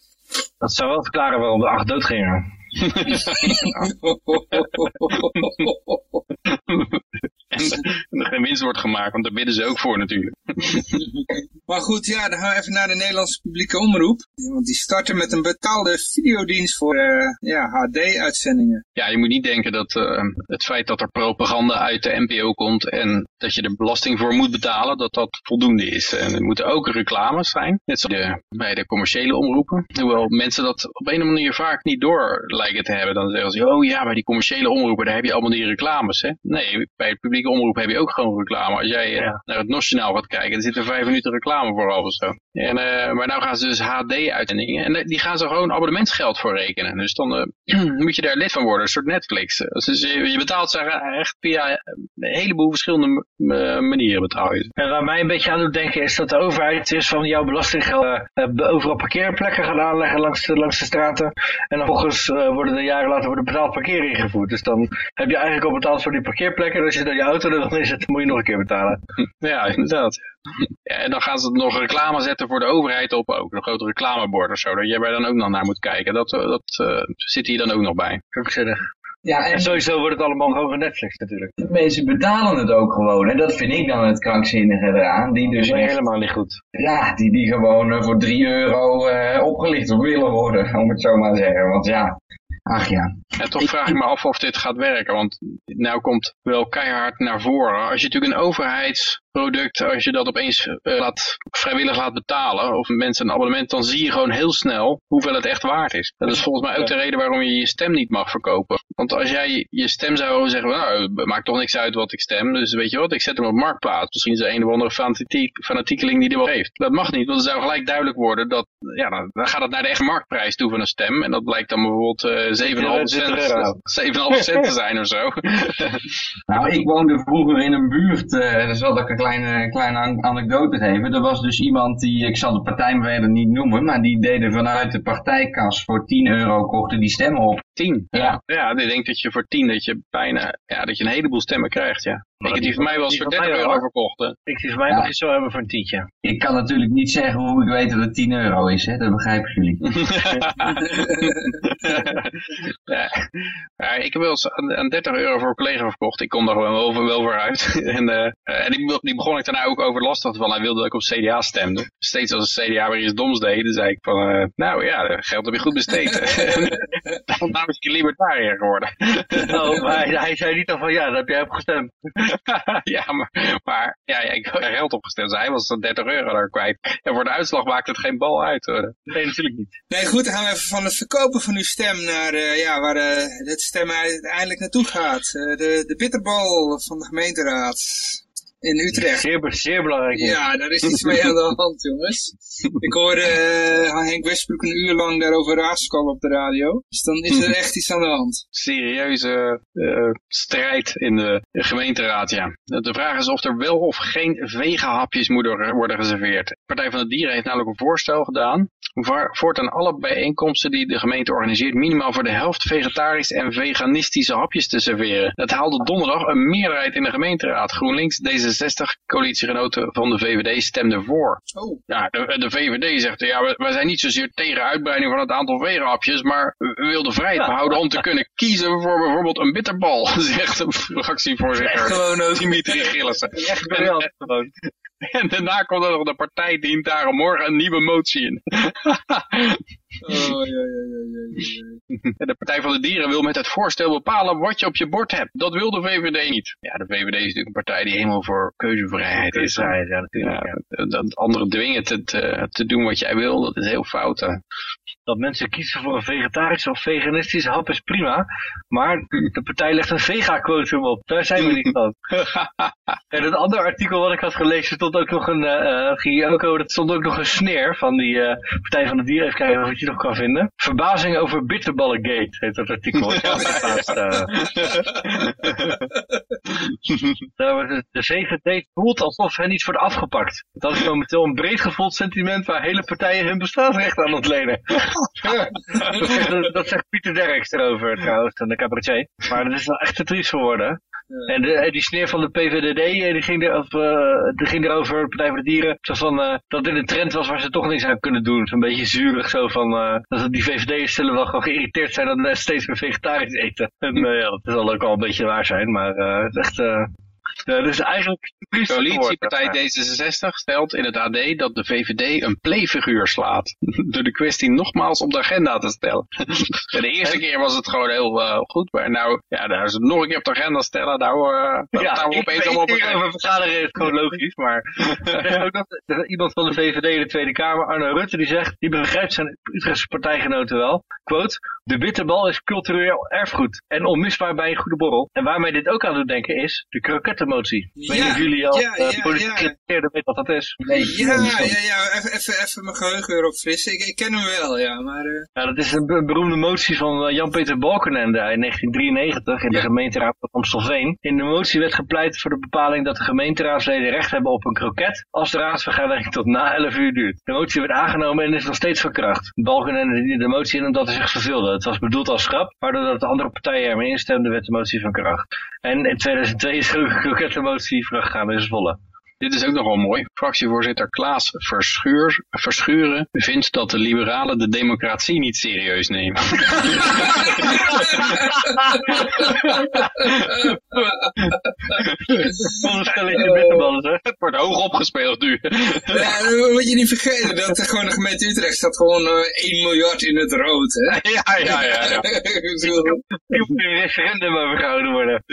Dat zou wel verklaren waarom de acht dood gingen. en er geen winst wordt gemaakt, want daar bidden ze ook voor natuurlijk. maar goed, ja, dan gaan we even naar de Nederlandse publieke omroep. Want die starten met een betaalde videodienst voor uh, ja, HD-uitzendingen. Ja, je moet niet denken dat uh, het feit dat er propaganda uit de NPO komt en dat je er belasting voor moet betalen, dat dat voldoende is. En er moeten ook reclames zijn, net zoals de, bij de commerciële omroepen. Hoewel mensen dat op een of andere manier vaak niet door lijken te hebben. Dan zeggen ze, oh ja, bij die commerciële omroepen, daar heb je allemaal die reclames. Hè? Nee, bij het publieke omroep heb je ook gewoon reclame. Als jij uh, naar het Nationaal gaat kijken, dan zit er vijf minuten reclame vooral of zo. En, uh, maar nou gaan ze dus HD-uitzendingen. En die gaan ze gewoon abonnementsgeld voor rekenen. Dus dan uh, moet je daar lid van worden, een soort Netflix. Dus je, je betaalt ze echt via een heleboel verschillende manieren betaal je. En waar mij een beetje aan doet denken is dat de overheid is van jouw belastinggeld overal parkeerplekken gaan aanleggen langs de, langs de straten. En dan volgens worden er jaren later worden betaald parkeer ingevoerd. Dus dan heb je eigenlijk al betaald voor die parkeerplekken. En als je dan je auto er dan is, het, moet je nog een keer betalen. Ja, inderdaad. Ja, en dan gaan ze nog reclame zetten voor de overheid op ook. Een grote reclamebord of zo. Dat jij daar dan ook nog naar moet kijken. Dat, dat uh, zit hier dan ook nog bij. Krankzinnig. Ja, en, sowieso wordt het allemaal over Netflix natuurlijk. Mensen betalen het ook gewoon. En dat vind ik dan het krankzinnige eraan. Die dus echt, helemaal niet goed. Ja, die, die gewoon uh, voor 3 euro uh, opgelicht willen worden, om het zo maar te zeggen. Want ja, Ach ja. En toch vraag ik me af of dit gaat werken, want nou komt wel keihard naar voren. Als je natuurlijk een overheidsproduct, als je dat opeens uh, laat, vrijwillig laat betalen, of mensen een abonnement, dan zie je gewoon heel snel hoeveel het echt waard is. Dat is volgens mij ook de reden waarom je je stem niet mag verkopen. Want als jij je stem zou zeggen, nou, het maakt toch niks uit wat ik stem, dus weet je wat, ik zet hem op marktplaats. Misschien is er een of andere fanatiek, fanatiekeling die er wel heeft. Dat mag niet, want het zou gelijk duidelijk worden dat, ja, dan, dan gaat het naar de echte marktprijs toe van een stem. En dat blijkt dan bijvoorbeeld uh, 7,5 cent, cent te zijn of zo. nou, ik woonde vroeger in een buurt, uh, dat zal ik een kleine, kleine anekdote geven. Er was dus iemand die, ik zal de partij verder niet noemen, maar die deden vanuit de partijkas voor 10 euro kochten die stemmen op. 10? Ja. Ja, ik denk dat je voor 10 dat je bijna, ja, dat je een heleboel stemmen krijgt, ja. Ik heb die voor mij wel eens voor 30 euro verkocht. Ik zie voor mij nog eens zo hebben voor een tientje. Ik kan natuurlijk niet zeggen hoe ik weet dat het 10 euro is, hè? dat begrijpen jullie. ja. ja. ik heb wel eens aan 30 euro voor een collega verkocht. Ik kom daar wel, wel, wel voor uit. en uh, en die, die, begon ik daarna ook over lastig van. Hij wilde dat ik op CDA stemde. Steeds als een CDA weer iets doms deed, dan zei ik van, uh, nou ja, dat geld heb je goed besteed. Daarom is ik libertariër geworden. oh, maar hij, hij, zei niet al van, ja, dat heb jij op gestemd. ja, maar, maar ja, ja, ik heb er geld opgesteld. Dus hij was 30 euro daar kwijt. En voor de uitslag maakt het geen bal uit. Hoor. Nee, natuurlijk niet. Nee, goed, dan gaan we even van het verkopen van uw stem naar uh, ja, waar uh, het stem uiteindelijk naartoe gaat. Uh, de, de bitterbal van de gemeenteraad in Utrecht. Zeer, zeer belangrijk. Ja, daar is iets mee aan de hand, jongens. Ik hoorde uh, Henk Westbroek een uur lang daarover raaskallen op de radio. Dus dan is er echt iets aan de hand. Serieuze uh, strijd in de, gemeenteraad, ja. De vraag is of er wel of geen vegenhapjes moeten worden geserveerd. De Partij van de Dieren heeft namelijk een voorstel gedaan voortaan alle bijeenkomsten die de gemeente organiseert minimaal voor de helft vegetarisch en veganistische hapjes te serveren. Dat haalde donderdag een meerderheid in de gemeenteraad. GroenLinks, D66, coalitiegenoten van de VVD stemden voor. Oh. Ja, de, de VVD zegt, ja, wij zijn niet zozeer tegen uitbreiding van het aantal vegenhapjes, maar we willen vrijheid behouden om te kunnen kiezen voor bijvoorbeeld een bitterbal, zegt de fractievoorzitter Echt gewoon Dimitri Gillissen. Echt gewoon. En daarna komt er nog de partij dient daar morgen een nieuwe motie in. Oh, ja, ja, ja, ja, ja. En de Partij van de Dieren wil met het voorstel bepalen wat je op je bord hebt. Dat wil de VVD niet. Ja, de VVD is natuurlijk een partij die helemaal voor keuzevrijheid is. Ja, natuurlijk. dat anderen dwingen te, te, te doen wat jij wil, dat is heel fout. hè. Dat mensen kiezen voor een vegetarische of veganistische hap is prima. Maar de partij legt een vega-quotum op. Daar zijn we niet van. En het andere artikel wat ik had gelezen stond ook nog een, eh, eh, ging ook over, dat stond ook nog een sneer van die eh, Partij van de Dieren. Even kijken of ik die nog kan vinden. Verbazing over bitterballengate heet dat artikel. eh. De VVD voelt alsof hen iets wordt afgepakt. Dat is momenteel een breed gevoeld sentiment waar hele partijen hun bestaansrecht aan ontlenen. Dat, zegt, dat zegt Pieter Derks erover trouwens, de cabaretier. Maar dat is wel echt te triest geworden. En de, die sneer van de PVDD, eh, die ging, er, of, eh, die ging erover, Partij voor de Dieren, zo van, eh, dat dit een trend was waar ze toch niks aan kunnen doen. Zo'n beetje zuurig zo van, eh, dat die VVD'ers zullen wel gewoon geïrriteerd zijn dat mensen steeds meer vegetarisch eten. En eh, ja, dat zal ook wel een beetje waar zijn, maar eh, echt... eh dus eigenlijk triest Coalitiepartij geworden. D66 stelt in het AD dat de VVD een playfiguur slaat. Door de kwestie nogmaals op de agenda te stellen. De eerste keer was het gewoon heel eh, goed, maar nou, ja, daar is het nog een keer op de agenda stellen. Nou, dan Ja, staan we ik opeens allemaal op een over vergaderen is gewoon logisch, maar ook is iemand van de VVD in de Tweede Kamer, Arno Rutte, die zegt, die begrijpt zijn Utrechtse partijgenoten wel, quote, de bitterbal is cultureel erfgoed en onmisbaar bij een goede borrel. En waar mij dit ook aan doet denken is de krokettenmotie. Ik weet niet of jullie al ja, eh, ja, politiek ja. weten wat dat is. Nee, Ja, ja, ja, even, even, even mijn geheugen weer opfrissen. Ik, ik ken hem wel, ja, maar... eh, Ja, dat is een be- beroemde motie van eh, Jan-Peter Balkenende in 1993 in de Ja. gemeenteraad van Amstelveen. In de motie werd gepleit voor de bepaling dat de gemeenteraadsleden recht hebben op een kroket als de raadsvergadering tot na 11 uur duurt. De motie werd aangenomen en is nog steeds van kracht. Balkenende diende de motie in omdat hij zich verveelde. Het was bedoeld als grap, maar doordat de andere partijen ermee instemden werd de motie van kracht. En in 2002 is er ook een krokettenmotie gegaan in zijn volle. Dit is ook nogal mooi. Fractievoorzitter Klaas Verschuur, Verschuren vindt dat de liberalen de democratie niet serieus nemen. Een stelletje bitterballen, hè? Het wordt hoog opgespeeld nu. Ja, moet je niet vergeten dat er gewoon de gemeente Utrecht staat gewoon eh 1 miljard in het rood, hè? ja, ja, ja. ja. Die moet een referendum over gehouden worden.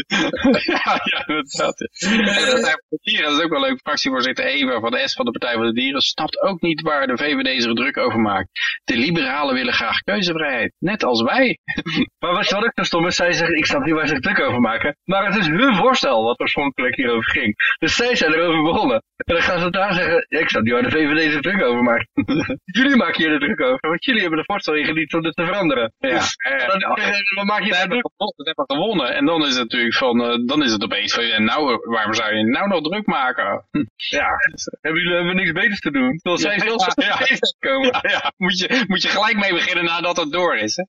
ja, ja, de Dieren, dat is ook wel leuk. Fractievoorzitter Eva van de S van de Partij van de Dieren snapt ook niet waar de VVD zich druk over maakt. De liberalen willen graag keuzevrijheid, net als wij. Maar wat, wat ook zo stom is, zij zeggen, ik snap niet waar ze zich druk over maken. Maar het is hun voorstel wat oorspronkelijk hierover ging. Dus zij zijn erover begonnen. En dan gaan ze daar zeggen, ik snap niet waar de VVD zich druk over maakt. jullie maken hier de druk over, want jullie hebben de voorstel ingediend om dit te veranderen. Ja, Dus, eh, dan, nou, dan maak je hebben, druk gewonnen, we hebben gewonnen. En dan is het natuurlijk van, eh, dan is het opeens van, ja, nou, waarom zou je nou nog druk maken? Ja, hebben jullie hebben niks beters te doen? Terwijl zij Ja, zelfs ja. komen. Ja, moet, je, moet je gelijk mee beginnen nadat het door is. Hè?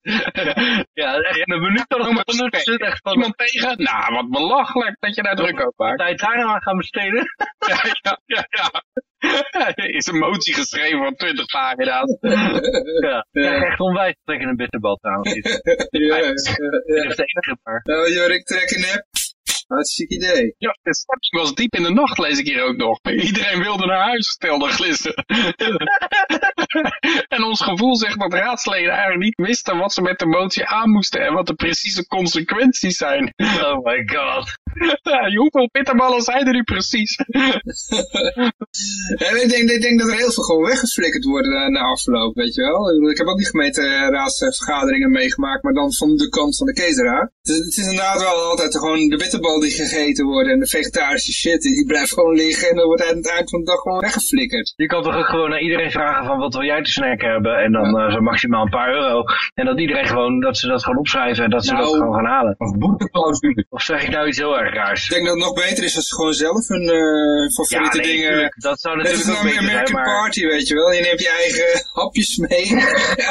Ja, echt een minuut dan Kom maar het echt van, Iemand tegen? Nou, wat belachelijk dat je daar druk over maakt. tijd daar nou aan gaan besteden. Ja, ja, ja. Er is een motie geschreven van 20 pagina's. Ja, ja. echt onwijs trekken een bitterbal trouwens. Dat ja, ja, is de enige maar. Nou, Jorik, trek een nep. Hartstikke idee. Ja, de stemming was diep in de nacht, lees ik hier ook nog. Iedereen wilde naar huis, stelde glissen. en ons gevoel zegt dat raadsleden eigenlijk niet wisten wat ze met de motie aan moesten en wat de precieze consequenties zijn. Oh my god. Ja, hoeveel bitterballen zijn er nu precies? En ik, denk, ik denk dat er heel veel gewoon weggeflikkerd worden na, na afloop, weet je wel. Ik, heb ook die gemeenteraadsvergaderingen meegemaakt, maar dan van de kant van de. Het, is- het is inderdaad wel altijd gewoon de bitterbal die gegeten wordt en de vegetarische shit, die blijft gewoon liggen en dan wordt aan het eind van de dag gewoon weggeflikkerd. Je kan toch ook gewoon naar iedereen vragen van wat wil jij te snacken hebben en dan eh, zo maximaal een paar euro. En dat iedereen gewoon, dat ze dat gewoon opschrijven en dat ze Nou. dat gewoon gaan halen. Of boeteclausule. Of zeg ik nou iets heel erg raars? Ik denk dat het nog beter is als ze gewoon zelf hun eh favoriete nee, dingen... dat zou natuurlijk ook een beter zijn, American maar, Party, weet je wel. Je neemt je eigen hapjes mee.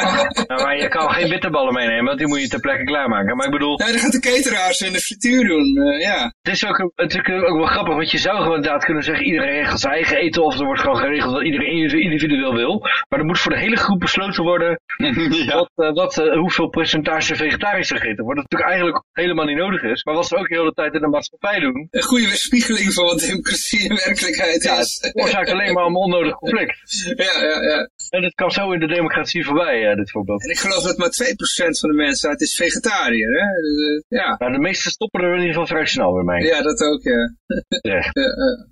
nou, maar je kan geen bitterballen meenemen, want die moet je ter plekke klaarmaken. Maar ik bedoel, Ja, dan gaat de cateraars in de frituur doen, eh, ja. het is ook, natuurlijk ook wel grappig, want je zou gewoon inderdaad kunnen zeggen, iedereen regelt zijn eigen eten, of er wordt gewoon geregeld wat iedereen individueel wil. Maar er moet voor de hele groep besloten worden ja. wat, eh, wat, hoeveel percentage vegetarisch gegeten wordt. Wat natuurlijk eigenlijk helemaal niet nodig is. Maar wat ze ook de hele tijd in de maatschappij doen. Een goede weerspiegeling van wat democratie in werkelijkheid Ja, is. het veroorzaakt alleen maar een onnodig conflict. ja, ja, ja. En het kan zo in de democratie voorbij, eh, dit voorbeeld. En ik geloof dat maar 2% van de mensen uit is vegetariër. Hè? Dus, eh, ja. Maar de meeste stoppen er in ieder geval vrij snel weer mee. ja, dat ook, ja.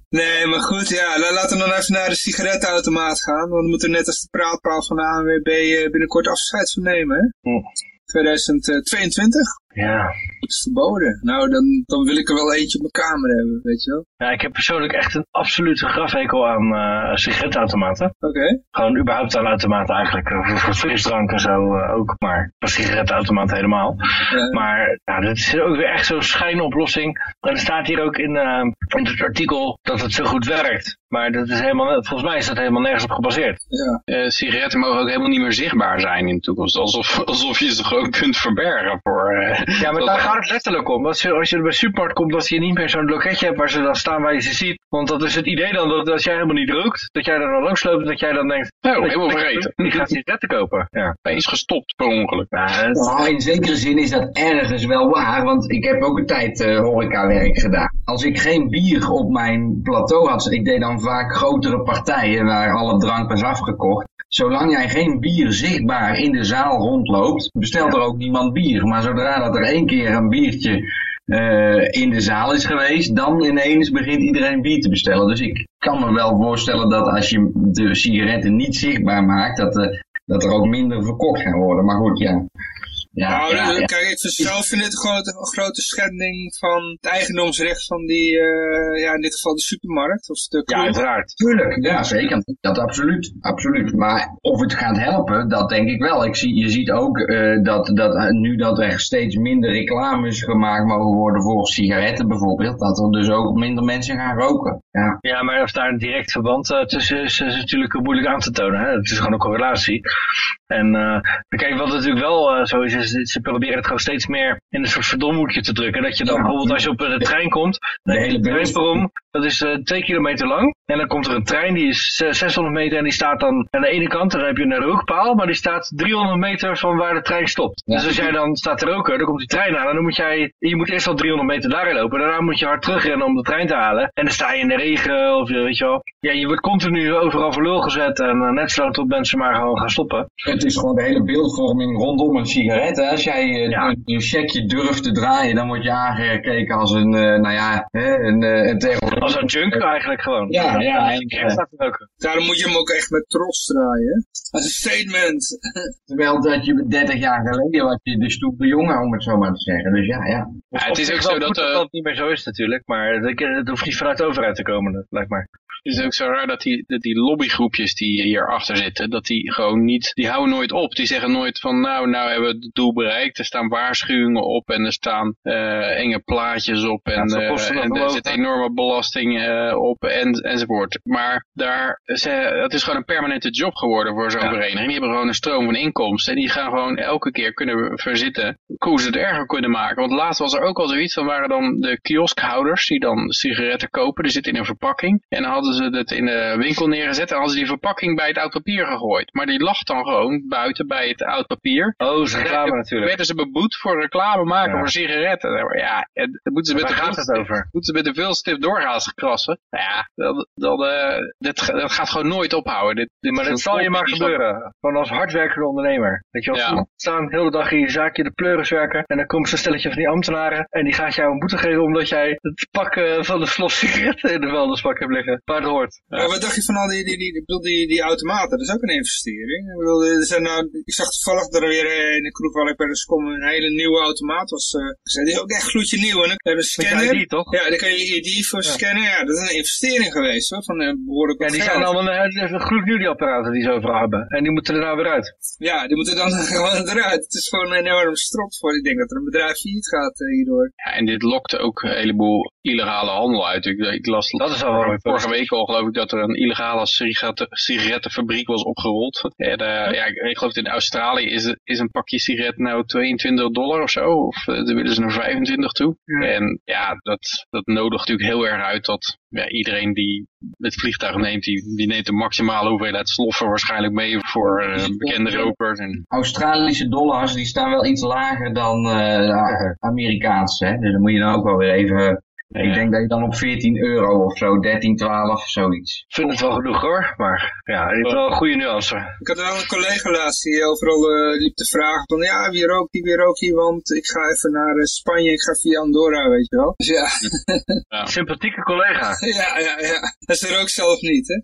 Nee, maar goed, ja, la- laten we dan even naar de sigarettenautomaat gaan. Want we moeten net als de praatpaal van de ANWB eh, binnenkort afscheid van nemen. Hè? Hm. 2022? Ja. Dat verboden. Nou, dan, dan wil ik er wel eentje op mijn kamer hebben, weet je wel. ja, ik heb persoonlijk echt een absolute grafhekel aan eh sigarettenautomaten. Oké. Gewoon überhaupt aan automaten eigenlijk. eh, Voor, voor frisdrank en zo eh, ook. Maar voor sigarettenautomaten helemaal. Ja. Maar ja, dit is ook weer echt zo'n schijnoplossing. En er staat hier ook in, eh, in het artikel dat het zo goed werkt. Maar dat is helemaal, volgens mij is dat helemaal nergens op gebaseerd. ja. Eh, sigaretten mogen ook helemaal niet meer zichtbaar zijn in de toekomst. Alsof, alsof je ze gewoon kunt verbergen voor... Ja, maar daar gaat het letterlijk om. Als je, als je bij supermarkt komt, dat je niet meer zo'n loketje hebt waar ze dan staan waar je ze ziet. Want dat is het idee dan dat als jij helemaal niet rookt, dat jij er dan langs loopt en dat jij dan denkt... Oh, dat je- helemaal vergeten. Ik ga sigaretten kopen. Ja. Opeens gestopt per ongeluk. Nou, in zekere zin is dat ergens wel waar, want ik heb ook een tijd eh horecawerk gedaan. Als ik geen bier op mijn plateau had, ik deed dan vaak grotere partijen waar alle drank was afgekocht. Zolang jij geen bier zichtbaar in de zaal rondloopt, bestelt er ook niemand bier. Maar zodra dat er één keer een biertje eh, in de zaal is geweest, dan ineens begint iedereen bier te bestellen. Dus ik kan me wel voorstellen dat als je de sigaretten niet zichtbaar maakt, dat, eh, dat er ook minder verkocht gaan worden. Maar goed, ja. Ja, nou, ja, ja. kijk, ik zelf vind het een grote schending van het eigendomsrecht van die, eh, ja, in dit geval de supermarkt. Of de ja, uiteraard. Tuurlijk, ja zeker. Dat absoluut, absoluut. Maar of het gaat helpen, dat denk ik wel. Ik zie, je ziet ook eh, dat, dat eh, nu dat er steeds minder reclames gemaakt mogen worden voor sigaretten bijvoorbeeld, dat er dus ook minder mensen gaan roken. Ja, Ja, maar of daar een direct verband tussen is, is natuurlijk moeilijk aan te tonen. Hè? Het is gewoon een correlatie. En eh, kijk, wat natuurlijk wel eh, zo is, is ze proberen het gewoon steeds meer in een soort verdomhoekje te drukken. Dat je dan Ja. bijvoorbeeld als je op de trein komt, de hele. Weesperom, dat is eh, twee kilometer lang. En dan komt er een trein, die is eh, 600 meter en die staat dan aan de ene kant. En dan heb je een rookpaal, maar die staat 300 meter van waar de trein stopt. Ja. Dus als jij dan staat te roken, dan komt die trein aan. En dan moet jij, je moet eerst al 300 meter daarin lopen. Daarna moet je hard terugrennen om de trein te halen. En dan sta je in de regen of je, weet je wel. Ja, je wordt continu overal voor lul gezet. En eh, net zolang tot mensen maar gewoon gaan stoppen. Het is gewoon de hele beeldvorming rondom een sigaret. Hè. Als jij eh, Ja. een, een checkje durft te draaien, dan word je aangekeken als een, eh, nou ja, hè, een, eh, een terrorist. Als een junk eigenlijk gewoon. Ja, ja, en. Daarom moet je hem ook echt met trots draaien. Als een statement. Terwijl dat je 30 jaar geleden was je de stoere jongen, om het zo maar te zeggen. Dus ja, ja. Ja, het is ook zo wel dat... goed eh, dat het niet meer zo is natuurlijk. Maar dat, het hoeft niet vanuit de overheid te komen, lijkt mij. Het is ook zo raar dat die, dat die lobbygroepjes die hierachter zitten, dat die gewoon niet, die houden nooit op. Die zeggen nooit van nou, nou hebben we het doel bereikt. Er staan waarschuwingen op en er staan eh, enge plaatjes op en, eh, nog en er vermogen. zit enorme belasting eh, op en, enzovoort. Maar daar, ze, het is gewoon een permanente job geworden voor zo'n Ja. vereniging. Die hebben gewoon een stroom van inkomsten en die gaan gewoon elke keer kunnen verzitten hoe ze het erger kunnen maken. Want laatst was er ook al zoiets, dan waren dan de kioskhouders die dan sigaretten kopen, die zitten in een verpakking. En dan hadden ze het in de winkel neergezet en hadden ze die verpakking bij het oud papier gegooid. Maar die lag dan gewoon buiten bij het oud papier. Oh, ze reclame natuurlijk. werden ze beboet voor reclame maken Ja. voor sigaretten. Ja, moeten ze met de gaat het over? moeten ze met de veelstift krassen. Nou ja, dat, dat, dit, ga- dat gaat gewoon nooit ophouden. Dit, dit Maar dat zal je maar gebeuren. Gewoon als hardwerkende ondernemer. Dat je als Ja. ja. staan, de hele dag in je zaakje de pleuris werken. En dan komt zo'n stelletje van die ambtenaren. En die gaat jou een boete geven omdat jij het pak eh, van de slof sigaretten in de vuilnisbak hebt liggen. Waar het hoort. Maar wat dacht je van al die, die, die, bedoel, die, die automaten? Dat is ook een investering. Ik, bedoel, er zijn nou, ik zag toevallig dat er weer eh, in de kroeg waar ik bij eens kom een hele nieuwe automaat was. gezet. die is ook echt gloedje nieuw. En dan heb je een Met scanner. je ID toch? Ja, dan kan je je ID voor scannen. Ja, dat is een investering geweest hoor, van een behoorlijk Ja, die geld. zijn allemaal uh, gloednieuw die apparaten die ze overal hebben. En die moeten er nou weer uit. Ja, die moeten dan gewoon eruit. Het is gewoon een enorm strop voor. Ik denk dat er een bedrijf failliet gaat eh, hierdoor. Ja, en dit lokt ook een heleboel illegale handel uit. Ik, ik las Dat is al wel vorige week al geloof ik dat er een illegale sigaretten, sigarettenfabriek was opgerold. En, eh, ja, ik, ik geloof dat in Australië is, is een pakje sigaret nou 22 dollar of zo. Of uh, willen ze naar 25 toe. Ja. En ja, dat, dat nodigt natuurlijk heel erg uit dat ja, iedereen die het vliegtuig neemt, die, die neemt de maximale hoeveelheid sloffen waarschijnlijk mee voor uh, bekende ropers. En... Australische dollars die staan wel iets lager dan uh, Amerikaanse. Hè? Dus dan moet je dan ook wel weer even Ik denk dat je dan op 14 euro of zo, 13, 12, zoiets. Ik vind het wel genoeg hoor, maar ja, het is wel een goede nuance. Ik had wel een collega laatst die overal uh, liep te vragen van ja, wie rookt hier, wie rookt hier, want ik ga even naar uh, Spanje, ik ga via Andorra, weet je wel. Dus ja. ja. Sympathieke collega. ja, ja, ja. Dat is er ook zelf niet, hè.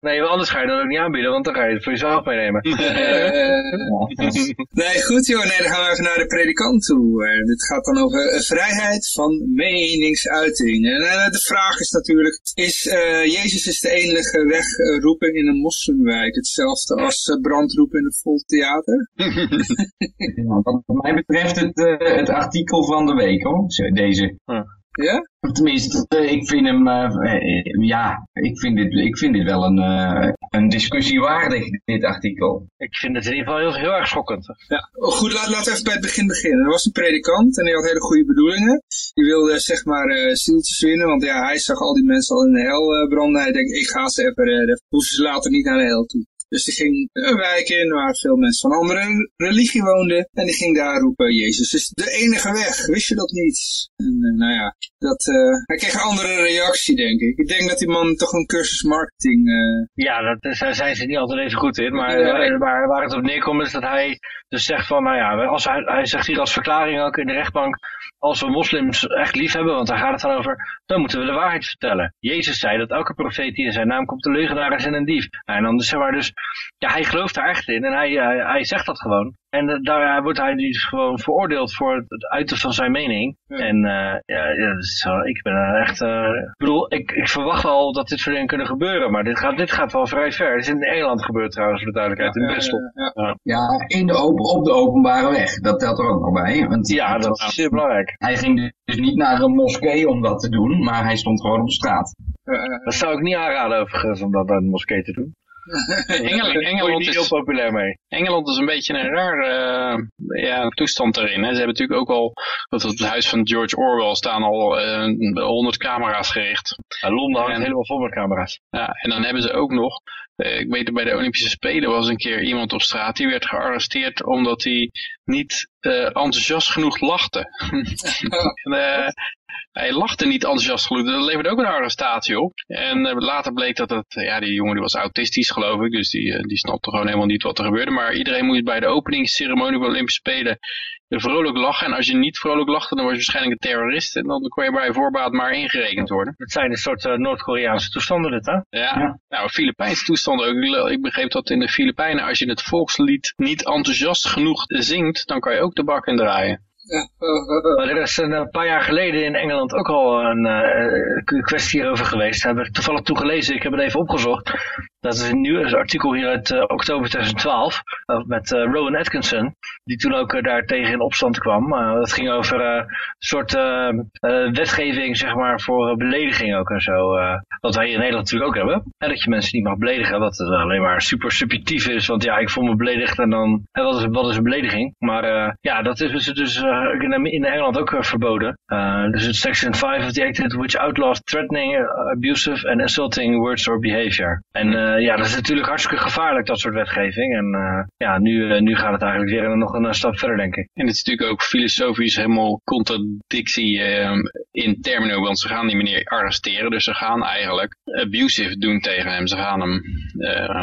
Nee, anders ga je dat ook niet aanbieden, want dan ga je het voor jezelf meenemen. nee, goed joh, nee, dan gaan we even naar de predikant toe. Uh, dit gaat dan over uh, vrijheid van meningsuiting. En uh, de vraag is natuurlijk, is Jezus is de enige wegroeping in een moslimwijk hetzelfde als brandroepen in een vol theater? ja, wat mij betreft het, het artikel van de week hoor, deze. Ja? Tenminste, ik vind hem, uh, ja, ik vind dit, ik vind dit wel een, uh, een discussie waardig, dit artikel. Ik vind het in ieder geval heel, heel erg schokkend. Ja, oh, goed, laten laat we even bij het begin beginnen. Er was een predikant en hij had hele goede bedoelingen. Die wilde zeg maar uh, zieltjes winnen, want ja, hij zag al die mensen al in de hel branden. Hij denkt, ik ga ze even redden. Hoeven ze later niet naar de hel toe. Dus die ging een wijk in waar veel mensen van andere religie woonden. En die ging daar roepen, Jezus is de enige weg. Wist je dat niet? En uh, nou ja, dat, uh, hij kreeg een andere reactie, denk ik. Ik denk dat die man toch een cursus marketing... Uh... Ja, dat, daar zijn ze niet altijd even goed in. Maar ja, waar, waar het op neerkomt is dat hij dus zegt van, nou ja, als hij, hij zegt hier als verklaring ook in de rechtbank, als we moslims echt lief hebben, want daar gaat het dan over, dan moeten we de waarheid vertellen. Jezus zei dat elke profeet die in zijn naam komt, de leugenaar is en een dief. En dan zeg maar dus, ja, hij gelooft daar echt in en hij, hij, hij zegt dat gewoon. En daar wordt hij dus gewoon veroordeeld voor het uiten van zijn mening. Ja. En uh, ja, zo, ik ben echt... Uh, ik bedoel, ik, ik verwacht wel dat dit soort dingen kunnen gebeuren. Maar dit gaat, dit gaat wel vrij ver. Het is in Engeland gebeurd trouwens, voor de duidelijkheid. in Bristol. Ja, ja, in de open, op de openbare weg. Dat telt er ook nog bij. Want ja, dat is zeer belangrijk. Hij ging dus niet naar een moskee om dat te doen. Maar hij stond gewoon op straat. Dat zou ik niet aanraden overigens om dat bij een moskee te doen. Engeland, Engeland is heel populair mee. Engeland is een beetje een raar uh, ja, toestand erin. Hè. Ze hebben natuurlijk ook al, dat op het huis van George Orwell staan al honderd uh, camera's gericht. Ja, Londen hangt helemaal vol met camera's. Ja, en dan hebben ze ook nog, uh, ik weet bij de Olympische Spelen was een keer iemand op straat, die werd gearresteerd omdat hij niet enthousiast genoeg lachte. en, hij lachte niet enthousiast genoeg. Dat leverde ook een arrestatie op. En uh, later bleek dat het, ja, die jongen die was autistisch geloof ik. Dus die, uh, die snapte gewoon helemaal niet wat er gebeurde. Maar iedereen moest bij de openingsceremonie van de Olympische Spelen vrolijk lachen. En als je niet vrolijk lachte, dan was je waarschijnlijk een terrorist. En dan kon je bij voorbaat maar ingerekend worden. Het zijn een soort uh, Noord-Koreaanse toestanden dit, hè? Ja, ja. nou, Filipijnse toestanden ook. Ik begreep dat in de Filipijnen, als je het volkslied niet enthousiast genoeg zingt, dan kan je ook de bak in draaien. Maar er is een paar jaar geleden in Engeland ook al een uh, kwestie hierover geweest. Daar heb ik toevallig toegelezen, ik heb het even opgezocht. Dat is een nieuw artikel hier uit uh, oktober 2012 uh, met uh, Rowan Atkinson, die toen ook daar tegen in opstand kwam. dat ging over een soort wetgeving zeg maar, voor belediging ook en zo. wat wij in Nederland natuurlijk ook hebben. En dat je mensen niet mag beledigen, wat alleen maar super subjectief is. Want ja, ik voel me beledigd en dan, wat, is, wat is een belediging? Maar ja, dat is dus in, in Engeland ook verboden. dus het section 5 of the act which outlaws threatening, abusive and insulting words or behavior. En ja, dat is natuurlijk hartstikke gevaarlijk, dat soort wetgeving. En uh, ja, nu, uh, nu gaat het eigenlijk weer nog een stap verder, denk ik. En het is natuurlijk ook filosofisch helemaal contradictie uh, in termino, want ze gaan die meneer arresteren. Dus ze gaan eigenlijk abusive doen tegen hem. Ze gaan hem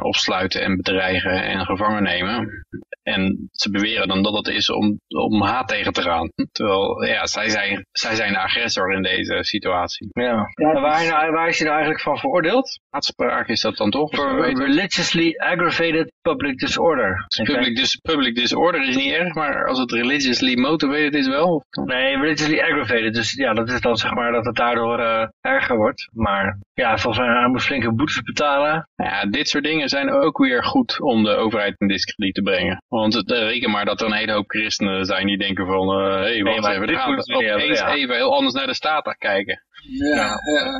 opsluiten en bedreigen en gevangen nemen. En ze beweren dan dat het is om, om haat tegen te gaan. Terwijl, ja, zij zijn, zij zijn de agressor in deze situatie. Ja. ja waar, nou, waar is hij nou eigenlijk van veroordeeld? Haatspraak is dat dan toch? Religiously aggravated public disorder. Public, dis public disorder is niet erg, maar als het religiously motivated is wel? Nee, religiously aggravated. Dus ja, dat is dan zeg maar dat het daardoor uh, erger wordt. Maar ja, volgens mij moet flinke boetes betalen. Ja, dit soort dingen zijn ook weer goed om de overheid in discrediet te brengen. Want uh, reken maar dat er een hele hoop christenen zijn die denken van, hé, uh, hey, wacht nee, even, we gaan opeens ja. even heel anders naar de staat kijken. Ja, ja.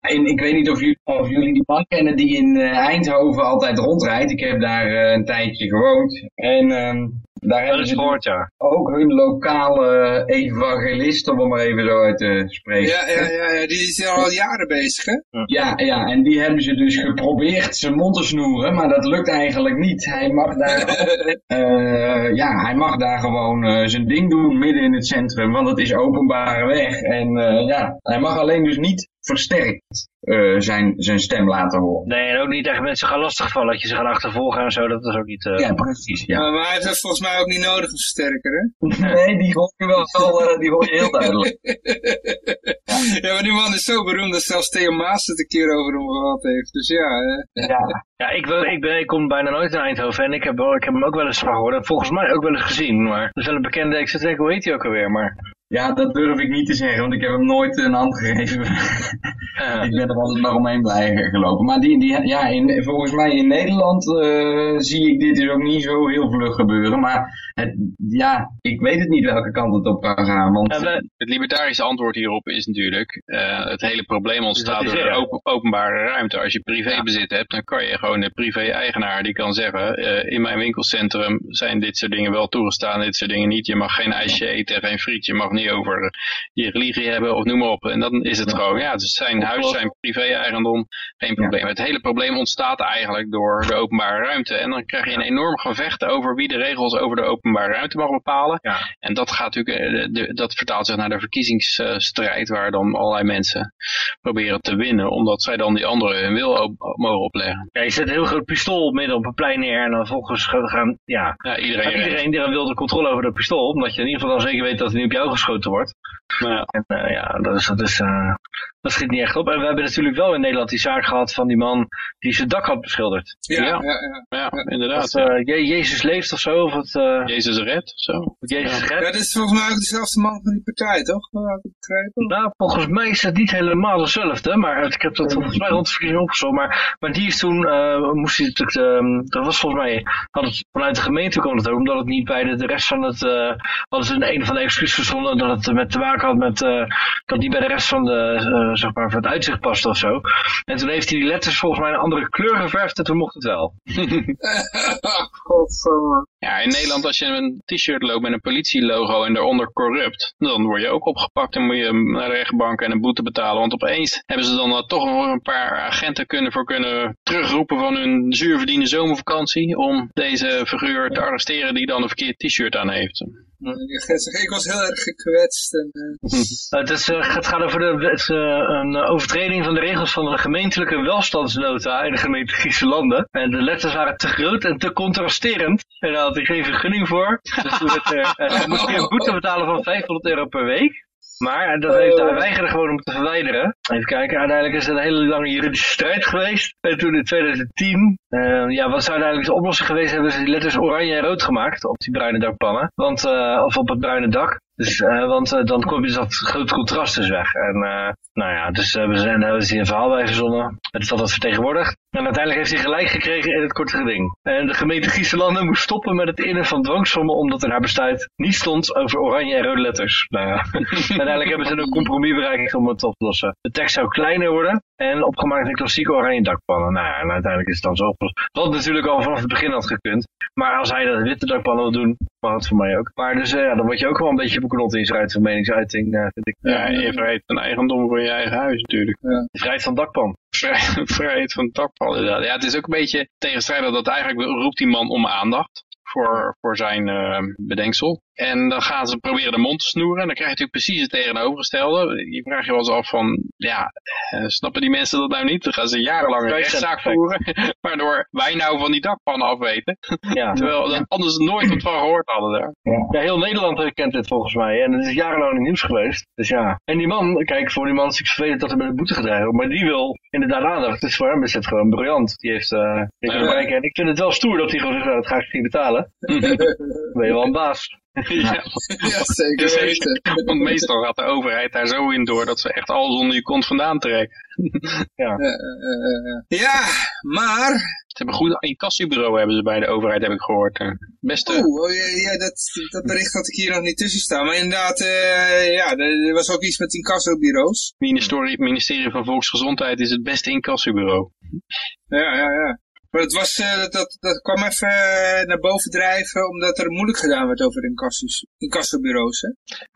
En ik weet niet of jullie, of jullie die man kennen die in Eindhoven altijd rondrijdt. Ik heb daar eh, een tijdje gewoond. En ehm, daar hebben is ze gehoord, ja. ook hun lokale evangelist, om er maar even zo uit te spreken. Ja, ja, ja, ja, die is al jaren bezig, hè? Ja, ja, en die hebben ze dus geprobeerd zijn mond te snoeren, maar dat lukt eigenlijk niet. Hij mag daar, eh, ja, hij mag daar gewoon eh, zijn ding doen midden in het centrum, want het is openbare weg. En eh, ja, hij mag alleen dus niet versterkt eh, zijn, zijn stem laten horen. Nee, en ook niet echt mensen gaan lastigvallen, dat je ze gaan achtervolgen en zo, dat is ook niet... eh, Ja, precies, ja. Maar, maar hij heeft dat volgens mij ook niet nodig, een versterker, hè? Nee, die hoor je wel, eh, die hoor je heel duidelijk. Ja, maar die man is zo beroemd dat zelfs Theo Maas het een keer over hem gehad heeft. Dus ja, Ja, Ja, ik, wil, ik, ben, ik kom bijna nooit in Eindhoven en ik heb, wel- ik heb hem ook wel eens van gehoord. En volgens mij ook wel eens gezien, maar dat is wel een bekende, ik zit te denken, hoe heet hij ook alweer, maar... ja, dat durf ik niet te zeggen, want ik heb hem nooit een hand gegeven. eh, ik ben er altijd maar omheen blijven gelopen. Maar die, die, ja, in, volgens mij in Nederland eh, zie ik dit dus ook niet zo heel vlug gebeuren. Maar het, ja, ik weet het niet welke kant het op kan gaan. Want we- Het libertarische antwoord hierop is natuurlijk, eh, het hele probleem ontstaat door de open, openbare ruimte. Als je privébezit hebt, dan kan je gewoon de privé-eigenaar, die kan zeggen, eh, in mijn winkelcentrum zijn dit soort dingen wel toegestaan, dit soort dingen niet. Je mag geen ijsje eten, geen frietje, je mag niet over je religie hebben of noem maar op. En dan is het gewoon, ja, het is zijn huis, zijn privé-eigendom, geen probleem. Het hele probleem ontstaat eigenlijk door de openbare ruimte. En dan krijg je een enorm gevecht over wie de regels over de openbare ruimte mag bepalen. Ja. En dat gaat natuurlijk, eh, de, dat vertaalt zich naar de verkiezingsstrijd, waar dan allerlei mensen proberen te winnen, omdat zij dan die anderen hun wil op, mogen opleggen. ja, je zet een heel groot pistool midden op een plein neer en dan volgens gaan, ja... Ja, iedereen. Iedereen die dan wil de controle over dat pistool, omdat je in ieder geval dan zeker weet dat hij niet op jou geschoten wordt. Ja, En eh, ja, dat, is, dat, is, eh, dat schiet niet echt op. En we hebben natuurlijk wel in Nederland die zaak gehad van die man die zijn dak had beschilderd. ja, Ja. ja, ja. ja, inderdaad. Dat, ja. eh, Je- Jezus leeft of zo, of het, eh, Jezus red of zo. of Jezus Ja. Ja, redt. dit is volgens mij ook dezelfde man van die partij, toch? Nou, volgens mij is het niet helemaal hetzelfde, maar ik heb dat volgens mij rond de verkiezing opgezocht. Maar, maar die is toen, eh, moest hij natuurlijk, ehm, dat was volgens mij, had het vanuit de gemeente kwam het ook, omdat het niet bij de, de rest van het, eh hadden ze een, een van de excuses verzonnen dat het met te maken had met, eh, dat niet bij de rest van de, eh, zeg maar, van het uitzicht paste of zo. En toen heeft hij die letters volgens mij een andere kleur geverfd en toen mocht het wel. Godverdomme. Ja, in Nederland als je een t-shirt loopt met een politielogo en daaronder corrupt, dan word je ook opgepakt en moet je naar de rechtbank en een boete betalen. Want opeens hebben ze dan uh, toch nog een paar agenten kunnen voor kunnen terugroepen van hun zuurverdiende zomervakantie om deze figuur te arresteren die dan een verkeerd t-shirt aan heeft. Ik was heel erg gekwetst. En, eh, Het, is, eh, het gaat over de, het, eh, een overtreding van de regels van de gemeentelijke welstandsnota in de gemeente Griezenlanden. En de letters waren te groot en te contrasterend. En daar had hij geen vergunning voor. Dus toen moest hij een boete betalen van 500 euro per week. Maar dat heeft, hij weigerde gewoon om te verwijderen. Even kijken, uiteindelijk is het een hele lange juridische strijd geweest. En toen in 2010, eh, ja, wat zou uiteindelijk de oplossing geweest hebben, is die letters oranje en rood gemaakt op die bruine dakpannen. Want, eh, of op het bruine dak. Dus, eh, want eh, dan kom je dus dat grote contrast dus weg. En uh, nou ja, dus uh, we zijn, hebben ze een verhaal bij verzonnen. Het is altijd vertegenwoordigd. En uiteindelijk heeft hij gelijk gekregen in het korte geding. En de gemeente Griezenlanden moest stoppen met het innen van dwangsommen omdat er naar besluit niet stond over oranje en rode letters. Nou ja, uiteindelijk hebben ze een compromis bereikt om het op te lossen. De tekst zou kleiner worden en opgemaakt in klassieke oranje dakpannen. Nou ja, en uiteindelijk is het dan zo opgelost. Wat natuurlijk al vanaf het begin had gekund. Maar als hij dat witte dakpannen wil doen, mag het voor mij ook. Maar dus uh, ja, dan word je ook wel een beetje beknot in je vrijheid van meningsuiting, vind ik. Ja, je vrijheid van eigendom voor je eigen huis natuurlijk. Ja. Vrijheid van dakpan. Vrij, vrijheid van dakpan, inderdaad. Ja, het is ook een beetje tegenstrijdig dat eigenlijk roept die man om aandacht voor, voor zijn uh, bedenksel. En dan gaan ze proberen de mond te snoeren. En dan krijg je natuurlijk precies het tegenovergestelde. Je vraagt je wel eens af van, ja, uh, snappen die mensen dat nou niet? Dan gaan ze jarenlang een rechtszaak voeren. waardoor wij nou van die dakpannen afweten. Ja. Terwijl we anders nooit wat van gehoord hadden daar. Ja. ja, heel Nederland kent dit volgens mij. En het is jarenlang in het nieuws geweest. Dus ja. En die man, kijk, voor die man is het vervelend dat hij met een boete gedreigd wordt. Maar die wil inderdaad aandacht. Dus voor hem is het gewoon briljant. Die heeft, uh, ja. bereiken. En ik vind het wel stoer dat hij gewoon zegt, nou, dat ga ik niet betalen. Dan ben je wel een baas. Ja, ja zeker weten. Want meestal gaat de overheid daar zo in door dat ze echt alles onder je kont vandaan trekken. ja. Uh, uh, ja, maar... Ze hebben een goed incassobureau hebben ze bij de overheid, heb ik gehoord. Beste... Oeh, ja, dat, dat bericht had ik hier nog niet tussen staan. Maar inderdaad, uh, ja, er was ook iets met incassobureaus. Het ministerie, ministerie van Volksgezondheid is het beste incassobureau. Ja, ja, ja. Maar het was, eh, dat, dat, kwam even eh, naar boven drijven omdat er moeilijk gedaan werd over incassos- incassobureaus. Hè?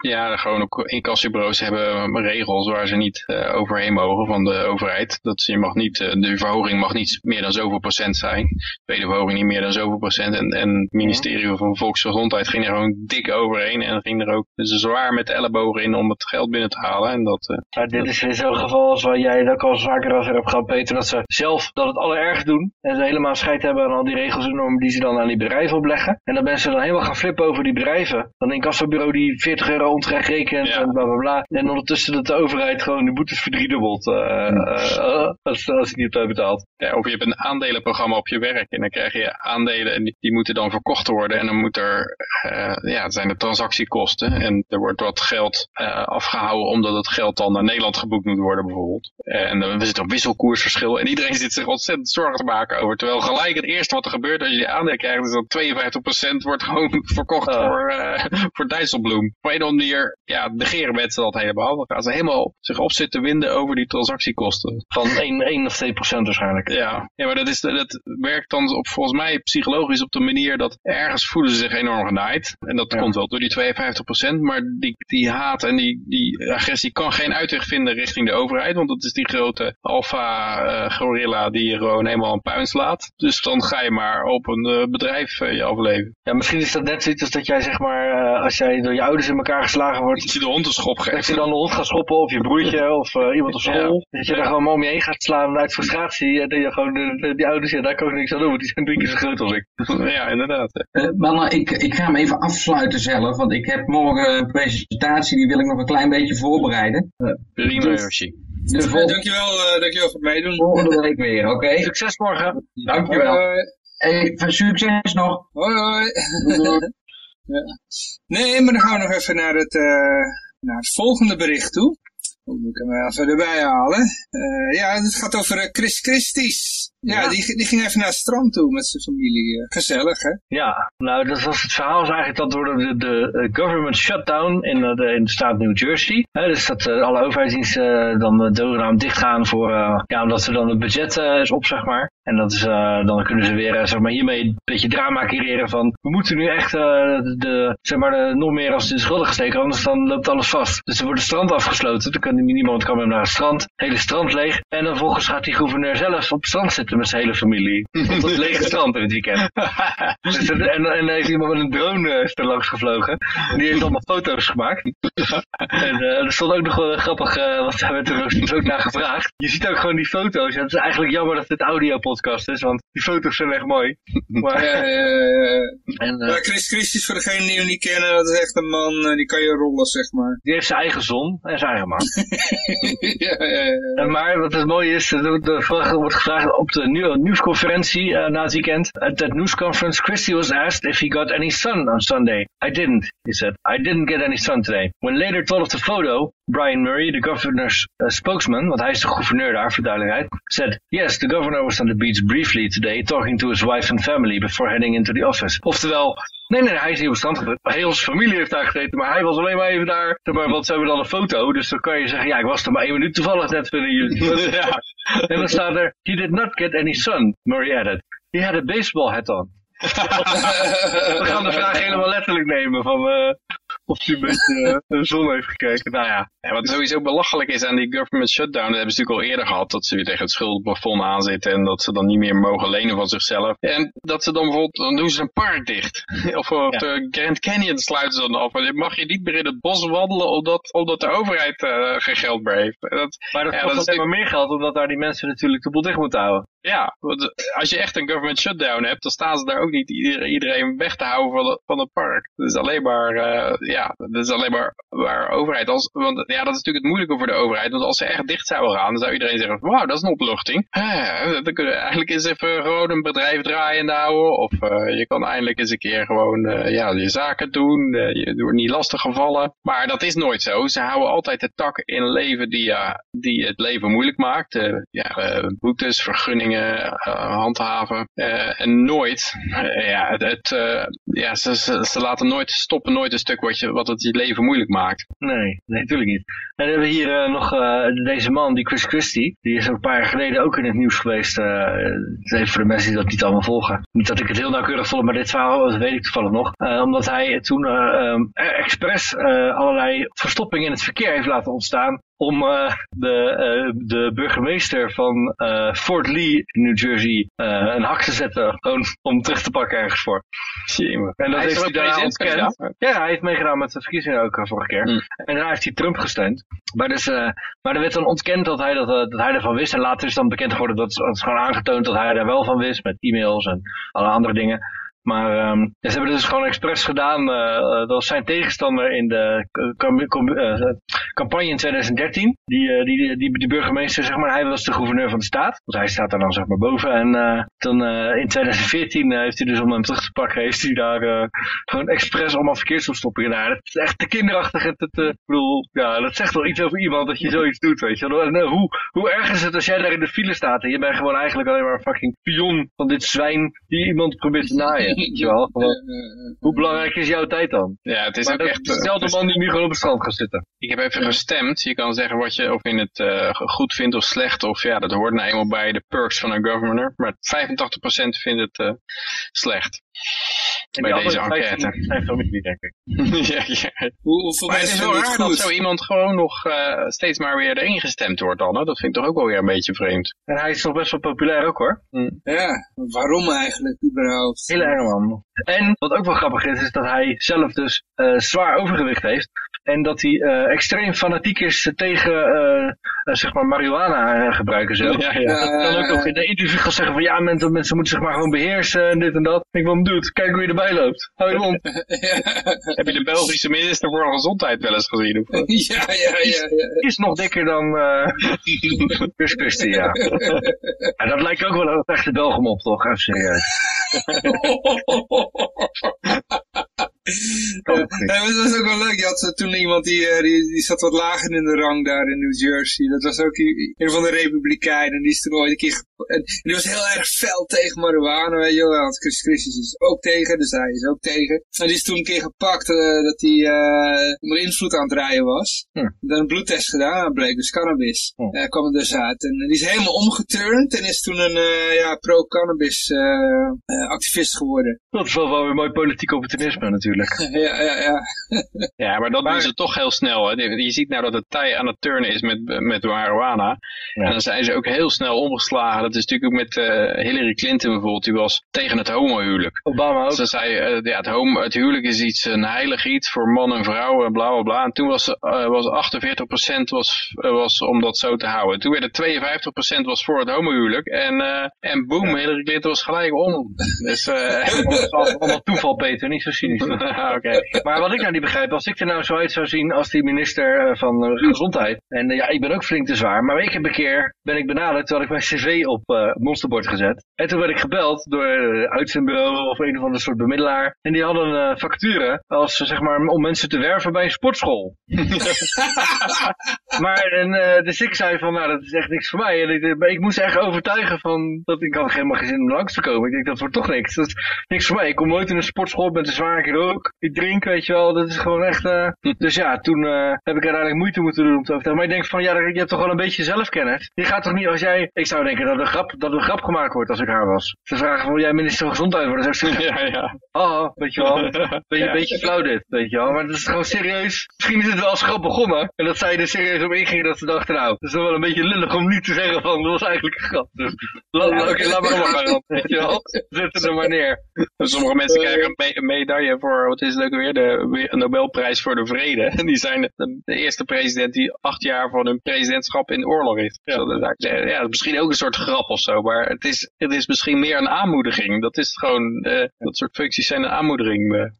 Ja, gewoon ook incassobureaus hebben regels waar ze niet eh, overheen mogen van de overheid. Dat je mag niet, de verhoging mag niet meer dan zoveel procent zijn. Tweede verhoging niet meer dan zoveel procent. En, en het ministerie van Volksgezondheid ging er gewoon dik overheen. En ging er ook zwaar met de ellebogen in om het geld binnen te halen. En dat, eh, Maar dit is weer zo'n geval als waar jij dat al vaker over hebt gehad, Peter, dat ze zelf dat het allerergst doen. En ze helemaal scheid hebben aan al die regels en normen die ze dan aan die bedrijven opleggen. En dat mensen dan helemaal gaan flippen over die bedrijven. Dan een incassobureau die 40 euro onterecht rekent Ja. en bla bla bla. En ondertussen dat de overheid gewoon de boetes verdriedubbelt eh, eh, als, als hij niet op tijd betaalt. Ja, of je hebt een aandelenprogramma op je werk en dan krijg je aandelen en die, die moeten dan verkocht worden en dan moet er, eh, ja, het zijn de transactiekosten en er wordt wat geld eh, afgehouden omdat het geld dan naar Nederland geboekt moet worden bijvoorbeeld. En dan zit er een wisselkoersverschil en iedereen zit zich ontzettend zorgen te maken over. Terwijl gelijk het eerste wat er gebeurt als je die aandelen krijgt is dat 52% wordt gewoon verkocht Ah. voor, eh, voor Dijsselbloem. Op een of andere manier, ja, negeren mensen dat helemaal. Dan gaan ze helemaal zich op zitten winden over die transactiekosten. Van 1, 1 of 2 procent waarschijnlijk. Ja, ja maar dat, is, dat werkt dan op, volgens mij psychologisch op de manier dat ergens voelen ze zich enorm genaaid. En dat Ja. komt wel door die 52%, maar die, die haat en die, die agressie kan geen uitweg vinden richting de overheid. Want dat is die grote alfa eh, gorilla die je gewoon helemaal een puin slaat. Dus dan ga je maar op een eh, bedrijf eh, je afleven. Ja, misschien is dat net zoiets als dat jij zeg maar, eh, als jij door je ouders in elkaar geslagen wordt, Als je de hond een schop Dat geeft. je dan de hond gaat schoppen of je broertje of eh, iemand op school. Dat je er gewoon maar om je heen gaat slaan uit frustratie. En dat je gewoon de, de- die ouders, ja, daar kan ik niks aan doen, want die zijn drie keer zo groot als ik. Ja, inderdaad. Mannen, ik, ik ga hem even afsluiten zelf, want ik heb morgen een presentatie, die wil ik nog een klein beetje voorbereiden. Eh, Prima, Dus-. De vol- dankjewel, eh, dankjewel voor het meedoen. volgende week weer, oké? Succes morgen! Dankjewel. Hoi, Hey, van succes nog. hoi. hoi. Doei. Nee, maar dan gaan we nog even naar het, eh, naar het volgende bericht toe. Dan moet ik hem even erbij halen. Eh, ja, het gaat over Chris Christies. Ja, Ja. Die, die ging even naar het strand toe met zijn familie. Eh, gezellig, hè? Ja, nou dat was het verhaal is eigenlijk dat door de, de eh, government shutdown in, eh, de, in de staat New Jersey. Hè, dus dat alle overheidsdiensten dan uh, doorgaan dichtgaan voor, ja, omdat ze dan het budget is op, zeg maar. En dat is, dan kunnen ze weer, zeg maar, hiermee een beetje drama creëren van, we moeten nu echt de, de, zeg maar, de, nog meer als de schuldigen steken, anders dan loopt alles vast. Dus er wordt het strand afgesloten, dan kan niemand kan meer naar het strand, het hele strand leeg. En dan vervolgens gaat die gouverneur zelf op het strand zitten met zijn hele familie. Op dat lege strand in het weekend. Dus en, en heeft iemand met een drone eh, is er langs gevlogen. En die heeft allemaal foto's gemaakt. En eh, er stond ook nog wel grappig, eh want daar werd er ook- naar gevraagd. Je ziet ook gewoon die foto's. Het is eigenlijk jammer dat dit audio-podcast is, want die foto's zijn echt mooi. Maar, Ja, eh, en, eh, Chris Christies, voor degenen die hem niet kennen, dat is echt een man, eh, die kan je rollen, zeg maar. die heeft zijn eigen zon en zijn eigen man. ja, ja, ja. En maar wat het mooie is, er wordt gevraagd op de nieuwsconferentie eh, na het weekend. At that news conference, Christie was asked if he got any sun on Sunday. I didn't, he said. I didn't get any sun today. When later told of the photo, Brian Murray, the governor's uh, spokesman, want hij is de gouverneur daar voor duidelijkheid, said, yes, the governor was on the beach briefly today talking to his wife and family before heading into the office. Oftewel, Nee, nee, hij is hier op het strand geweest. Heel zijn familie heeft daar gezeten, maar hij was alleen maar even daar. Maar, want ze hebben dan een foto, dus dan kan je zeggen, ja, ik was er maar één minuut toevallig net vinden jullie. Ja. En dan staat er, he did not get any sun, Murray added. He had a baseball hat on. We gaan de vraag helemaal letterlijk nemen van eh, of hij een beetje eh, de zon heeft gekeken. Nou ja, Ja, wat sowieso belachelijk is aan die government shutdown, dat hebben ze natuurlijk al eerder gehad, dat ze weer tegen het schuldenplafond aanzitten en dat ze dan niet meer mogen lenen van zichzelf. En dat ze dan bijvoorbeeld, dan doen ze een park dicht. Of op de Grand Canyon sluiten ze dan af. En dan mag je niet meer in het bos wandelen omdat, omdat de overheid eh, geen geld meer heeft. Dat, maar dat kost alleen maar meer geld, omdat daar die mensen natuurlijk de boel dicht moeten houden. Ja, want als je echt een government shutdown hebt, dan staan ze daar ook niet iedereen, weg te houden van, van het park. Dat is alleen maar, eh, ja, dat is alleen maar waar overheid. Als, want ja, dat is natuurlijk het moeilijke voor de overheid. Want als ze echt dicht zouden gaan, dan zou iedereen zeggen, wauw, dat is een opluchting. Eh, dan kunnen we eigenlijk eens even gewoon een bedrijf draaiende houden. Of eh, je kan eindelijk eens een keer gewoon eh, ja, je zaken doen. eh, je wordt niet lastig gevallen. Maar dat is nooit zo. Ze houden altijd de tak in leven die, die het leven moeilijk maakt. Eh, ja, eh, boetes, vergunningen eh, handhaven. Eh, en nooit, eh, ja, het, het, eh, ja ze, ze, ze laten nooit stoppen, nooit een stuk wat, je, wat het je leven moeilijk maakt. Nee, nee, natuurlijk niet. En dan hebben we hier eh, nog eh, deze man, die Chris Christie. Die is een paar jaar geleden ook in het nieuws geweest. eh, even voor de mensen die dat niet allemaal volgen. Niet dat ik het heel nauwkeurig volg, maar dit verhaal dat weet ik toevallig nog. Omdat hij toen ehm, expres allerlei verstoppingen in het verkeer heeft laten ontstaan om de, de burgemeester van Fort Lee in New Jersey een hak te zetten. Gewoon om terug te pakken ergens voor. En dat Hij is heeft hij ontkend. Ja, hij heeft meegedaan met de verkiezingen ook eh, vorige keer. Mm. En daarna heeft hij Trump gesteund. Maar, dus, eh, maar er werd dan ontkend dat hij, dat, eh, dat hij ervan wist. En later is dan bekend geworden dat het is gewoon aangetoond dat hij er wel van wist. Met e-mails en alle andere dingen. Maar ja, ze hebben dus gewoon expres gedaan. eh, eh, dat was zijn tegenstander in de eh, cam- cam- campagne in 2013. Die, die, die, burgemeester, zeg maar, hij was de gouverneur van de staat. Want hij staat daar dan zeg maar boven. En dan in 2014 eh, heeft hij dus om hem terug te pakken, heeft hij daar gewoon expres allemaal verkeersopstoppingen gedaan. Het is echt te kinderachtig. Het, ik bedoel, ja, dat zegt wel iets over iemand dat je zoiets doet, weet je hoe, hoe erg is het als jij daar in de file staat en je bent gewoon eigenlijk alleen maar een fucking pion van dit zwijn die iemand probeert te naaien. Weet je wel? Gewoon, hoe belangrijk is jouw tijd dan? Ja, het is Maar ook dat echt... is dezelfde man die nu gewoon op het strand gaat zitten. Ik heb even gestemd. Je kan zeggen wat je of je het eh, goed vindt of slecht. Of ja, dat hoort nou eenmaal bij de perks van een governor. Maar 85% vindt het eh, slecht. En bij deze enquête. 15 zijn familie, denk ik. ja, ja. Hoe, hoeveel Maar het mensen is wel raar het dat zo iemand gewoon nog eh, steeds maar weer erin gestemd wordt dan. Hè? Dat vind ik toch ook wel weer een beetje vreemd. En hij is nog best wel populair ook hoor. Ja, waarom eigenlijk überhaupt? Hele erg man. En wat ook wel grappig is, is dat hij zelf dus eh, zwaar overgewicht heeft. En dat hij eh, extreem fanatiek is tegen zeg maar marihuana gebruiken zelf. Ja, ja. Dat dan ook nog in de interview gaat zeggen van ja, mensen, mensen moeten zich maar gewoon beheersen en dit en dat. Ik wil doet, kijk hoe je erbij loopt. Hou je mond. Heb je de Belgische minister voor Gezondheid wel eens gezien? Of? ja, ja, ja, ja. Die is nog dikker dan eh Christie, ja. ja. Dat lijkt ook wel een echte Belgum op, toch? Even serieus. Ja, maar dat was ook wel leuk. Je had eh, toen iemand die, eh, die, die zat wat lager in de rang daar in New Jersey. Dat was ook een van de Republikeinen. En die is toen ooit een keer... En die was heel erg fel tegen marihuana, weet je wel. Want Chris Christus is ook tegen, dus hij is ook tegen. En die is toen een keer gepakt eh, dat hij eh, onder invloed aan het rijden was. Hm. Dan een bloedtest gedaan en bleek dus cannabis. Hm. Kwam er dus uit. En die is helemaal omgeturnd en is toen een eh, ja, pro-cannabis activist geworden. Dat is wel, wel weer mooi politiek opportunisme natuurlijk. ja, ja, ja. Ja, maar dat doen ze toch heel snel. Hè. Je ziet nou dat het tij aan het turnen is met, met marijuana. Ja. En dan zijn ze ook heel snel omgeslagen. Dat is natuurlijk ook met eh, Hillary Clinton bijvoorbeeld. Die was tegen het homohuwelijk. Obama ook. Ze zei, eh, ja, het, homo, het huwelijk is iets, een heilig iets voor man en vrouw en bla bla bla. En toen was, eh, was 48% was, was om dat zo te houden. Toen werd het 52% was voor het homohuwelijk. En, en boom, Hillary Clinton was gelijk om. Dus, Dat allemaal toeval, Peter, niet zo cynisch. Maar wat ik nou niet begrijp, als ik er nou zo uit zou zien als die minister van Gezondheid. En ja, ik ben ook flink te zwaar. Maar ik heb een keer, ben ik benaderd, had ik mijn cv op eh, het monsterbord gezet. En toen werd ik gebeld door eh, uitzendbureau of een of ander soort bemiddelaar. En die hadden uh, vacature als, eh, zeg maar, om mensen te werven bij een sportschool. maar en, eh, dus ik zei van, nou dat is echt niks voor mij. En ik, ik moest echt overtuigen van, dat ik had helemaal geen zin om langs te komen. Ik denk, dat wordt toch niks. Dat is niks voor mij. Ik kom nooit in een sportschool met een zware rook. Ik drink, weet je wel. Dat is gewoon echt... eh, Dus ja, toen eh, heb ik uiteindelijk moeite moeten doen om te overtuigen. Maar ik denk van, ja, je hebt toch wel een beetje zelfkennis. Je gaat toch niet als jij... Ik zou denken dat een grap, dat er een grap gemaakt wordt als ik haar was. Ze vragen wil jij minister van Gezondheid worden? Dan ik Ja, ja. oh, weet je wel. Beetje, Ja. beetje flauw dit, weet je wel. Maar het is gewoon serieus. Misschien is het wel als grap begonnen. En dat zij er serieus op ingingen dat ze dachten, nou, het is wel een beetje lullig om niet te zeggen van, dat was eigenlijk een grap. Dus, la, oké, laat maar maar weet je wel. Zet het er maar neer. Dus sommige mensen krijgen een, me- een medaille voor, wat is het ook weer, de Nobelprijs voor de Vrede. En die zijn de, de eerste president die acht jaar van hun presidentschap in oorlog is. Ja. Ja. Dat, is ja, dat is misschien ook een soort grap of zo, maar het is, het is misschien meer een aanmoediging. Dat is gewoon, eh, dat soort functies zijn een aanmoediging.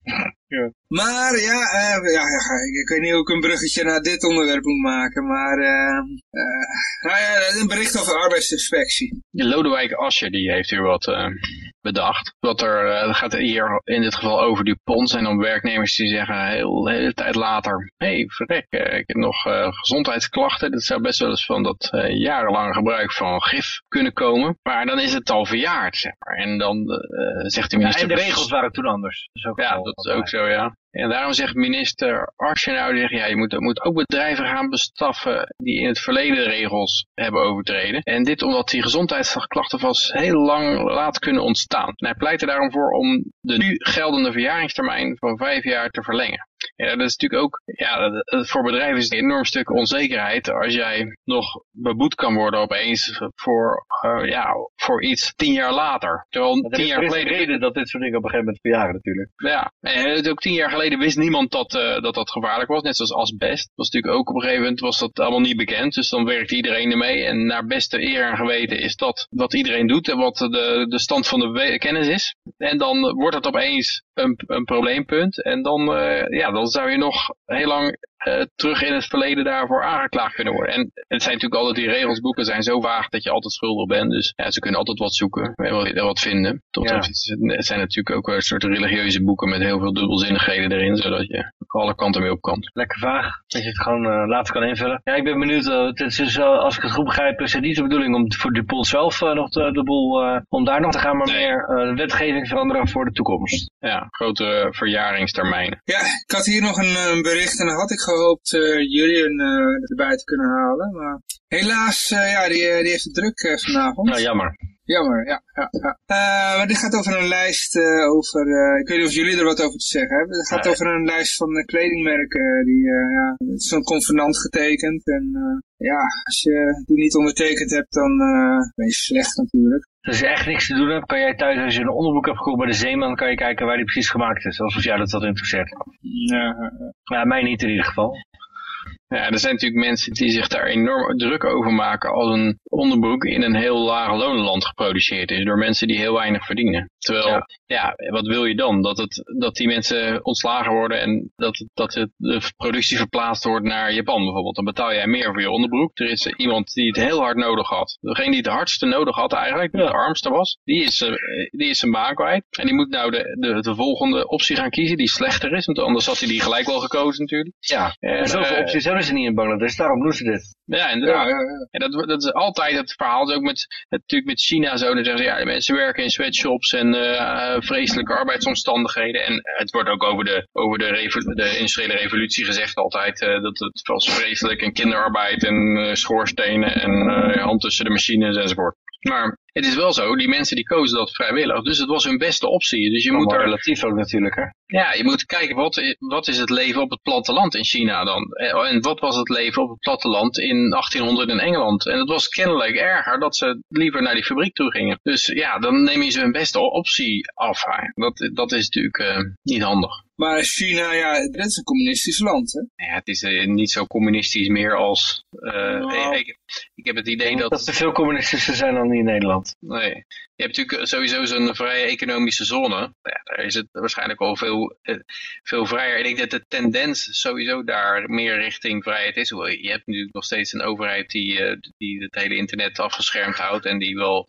Maar ja, eh, ja, ja, ik, ik weet niet hoe ik een bruggetje naar dit onderwerp moet maken, maar eh, eh, nou ja, een bericht over arbeidsinspectie. Lodewijk Asscher, die heeft hier wat bedacht. Wat er uh, gaat hier in dit geval over DuPont zijn dan werknemers die zeggen heel, de hele tijd later, hé hey, verrek, ik heb nog gezondheidsklachten. Dat zou best wel eens van dat jarenlang gebruik van gif kunnen komen. Maar dan is het al verjaard, zeg maar. En dan zegt de minister... Ja, en de regels waren toen anders. ja, dat is ook zo, ja. En daarom zegt minister Arsenau, zegt, ja, je moet, moet ook bedrijven gaan bestraffen die in het verleden de regels hebben overtreden. En dit omdat die gezondheidsklachten vast heel lang laat kunnen ontstaan. En hij pleit er daarom voor om de nu geldende verjaringstermijn van vijf jaar te verlengen. Ja, dat is natuurlijk ook, ja, voor bedrijven is het een enorm stuk onzekerheid als jij nog beboet kan worden opeens voor, uh, ja, voor iets tien jaar later. Terwijl tien jaar geleden... reden dat dit soort dingen op een gegeven moment verjaren natuurlijk. Ja, en ook tien jaar geleden wist niemand dat, uh, dat dat gevaarlijk was, net zoals asbest. Dat was natuurlijk ook op een gegeven moment was dat allemaal niet bekend, dus dan werkte iedereen ermee. En naar beste eer en geweten is dat wat iedereen doet en wat de, de stand van de kennis is. En dan wordt het opeens een, een probleempunt en dan, uh, ja, dan zou je nog heel lang terug in het verleden daarvoor aangeklaagd kunnen worden. En het zijn natuurlijk altijd, die regelsboeken zijn zo vaag dat je altijd schuldig bent. Dus ja, ze kunnen altijd wat zoeken en wat vinden. Tot ja. Het zijn natuurlijk ook een soort religieuze boeken met heel veel dubbelzinnigheden erin, zodat je alle kanten mee op kan. Lekker vaag, dat je het gewoon uh, later kan invullen. Ja, ik ben benieuwd, uh, het is dus, als ik het goed begrijp, is het niet de bedoeling om voor Dupont zelf nog de, de boel, om daar nog te gaan, maar meer wetgeving veranderen voor de toekomst. Ja, grotere verjaringstermijnen. Ja, ik had hier nog een bericht en dan had ik gehoopt uh, Julian uh, erbij te kunnen halen. Maar helaas, uh, ja, die, die heeft het druk vanavond. Nou, jammer. Jammer, ja. ja, ja. maar dit gaat over een lijst over, ik weet niet of jullie er wat over te zeggen hebben. Het gaat over een lijst van kledingmerken, die, ja, het is zo'n convenant getekend. En ja, als je die niet ondertekend hebt, dan ben je slecht natuurlijk. Als je echt niks te doen hebt, kan jij thuis, als je een onderbroek hebt gekocht bij de Zeeman, kan je kijken waar die precies gemaakt is. Alsof jij dat wat interesseert. Ja, ja, mij niet in ieder geval. Ja, er zijn natuurlijk mensen die zich daar enorm druk over maken als een onderbroek in een heel laag loonland geproduceerd is door mensen die heel weinig verdienen. Terwijl, ja, wat wil je dan? Dat, het, dat die mensen ontslagen worden en dat, dat het, de productie verplaatst wordt naar Japan bijvoorbeeld. Dan betaal jij meer voor je onderbroek. Er is iemand die het heel hard nodig had. Degene die het hardste nodig had eigenlijk, de armste was, die is, uh, die is zijn baan kwijt. En die moet nou de, de, de volgende optie gaan kiezen die slechter is. Want anders had hij die gelijk wel gekozen natuurlijk. Ja, en, zoveel uh, opties hebben ze niet in Bangladesh, daarom doen ze dit. Ja, inderdaad. Ja, ja, ja. En dat, dat is altijd het verhaal. Dus ook met, natuurlijk met China zo. Dan zeggen ze, ja, de mensen werken in sweatshops en uh, vreselijke arbeidsomstandigheden. En het wordt ook over de, over de, de industriële revolutie gezegd altijd. Uh, dat het was vreselijk en kinderarbeid en uh, schoorstenen en hand tussen de machines enzovoort. Maar het is wel zo, die mensen die kozen dat vrijwillig. Dus het was hun beste optie. Dus je moet daar relatief ook natuurlijk. Hè? Ja, je moet kijken wat, wat is het leven op het platteland in China dan. En wat was het leven op het platteland in 1800 in Engeland. En het was kennelijk erger dat ze liever naar die fabriek toe gingen. Dus ja, dan neem je ze hun beste optie af. Dat, dat is natuurlijk uh, niet handig. Maar China, ja, het is een communistisch land, hè? Ja, het is uh, niet zo communistisch meer als... Uh, nou, ik, heb het idee dat... Dat er veel communistischer zijn dan in Nederland. Nee. Je hebt natuurlijk sowieso zo'n vrije economische zone. Ja, daar is het waarschijnlijk al veel, veel vrijer. Ik denk dat de tendens sowieso daar meer richting vrijheid is. Je hebt natuurlijk nog steeds een overheid die, die het hele internet afgeschermd houdt. En die wel,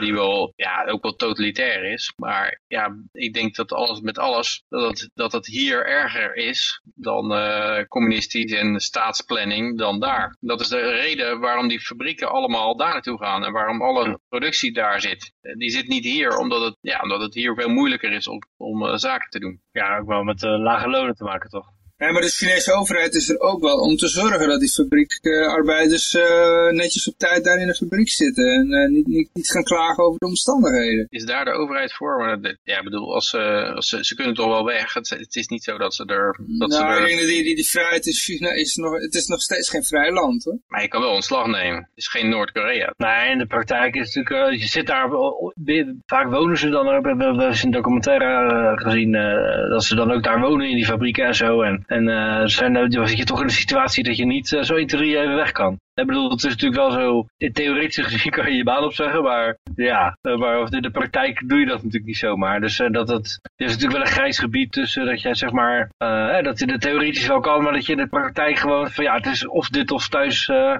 die wel ja, ook wel totalitair is. Maar ja, ik denk dat alles met alles... Dat dat het hier erger is dan uh, communistisch en staatsplanning dan daar. Dat is de reden waarom die fabrieken allemaal daar naartoe gaan en waarom alle productie daar zit. Eh, die zit niet hier omdat het, ja, omdat het hier veel moeilijker is om, om uh, zaken te doen. Ja, ook wel met uh, lage lonen te maken toch? Ja, maar de Chinese overheid is er ook wel om te zorgen dat die fabriekarbeiders uh, netjes op tijd daar in de fabriek zitten. En uh, niet, niet, niet, gaan klagen over de omstandigheden. Is daar de overheid voor? Maar ja, bedoel, als, uh, als ze, ze kunnen toch wel weg. Het, het, is niet zo dat ze er... Dat nou, ze er... ik denk die, die, die vrijheid China is nog, het is nog steeds geen vrij land hoor. Maar je kan wel ontslag nemen. Het is geen Noord-Korea. Nee, in de praktijk is het natuurlijk, je zit daar, vaak wonen ze dan, we hebben wel eens een documentaire gezien, dat ze dan ook daar wonen in die fabrieken en zo. En, en zijn, dan zit je toch in de situatie dat je niet zo in even weg kan. Ik bedoel, het is natuurlijk wel zo, in theoretisch gezien kan je je baan opzeggen, maar ja, maar in de praktijk doe je dat natuurlijk niet zomaar. Dus dat het, er is natuurlijk wel een grijs gebied tussen dat jij zeg maar, dat in de theoretisch wel kan, maar dat je in de praktijk gewoon van ja, het is of dit of thuis uh,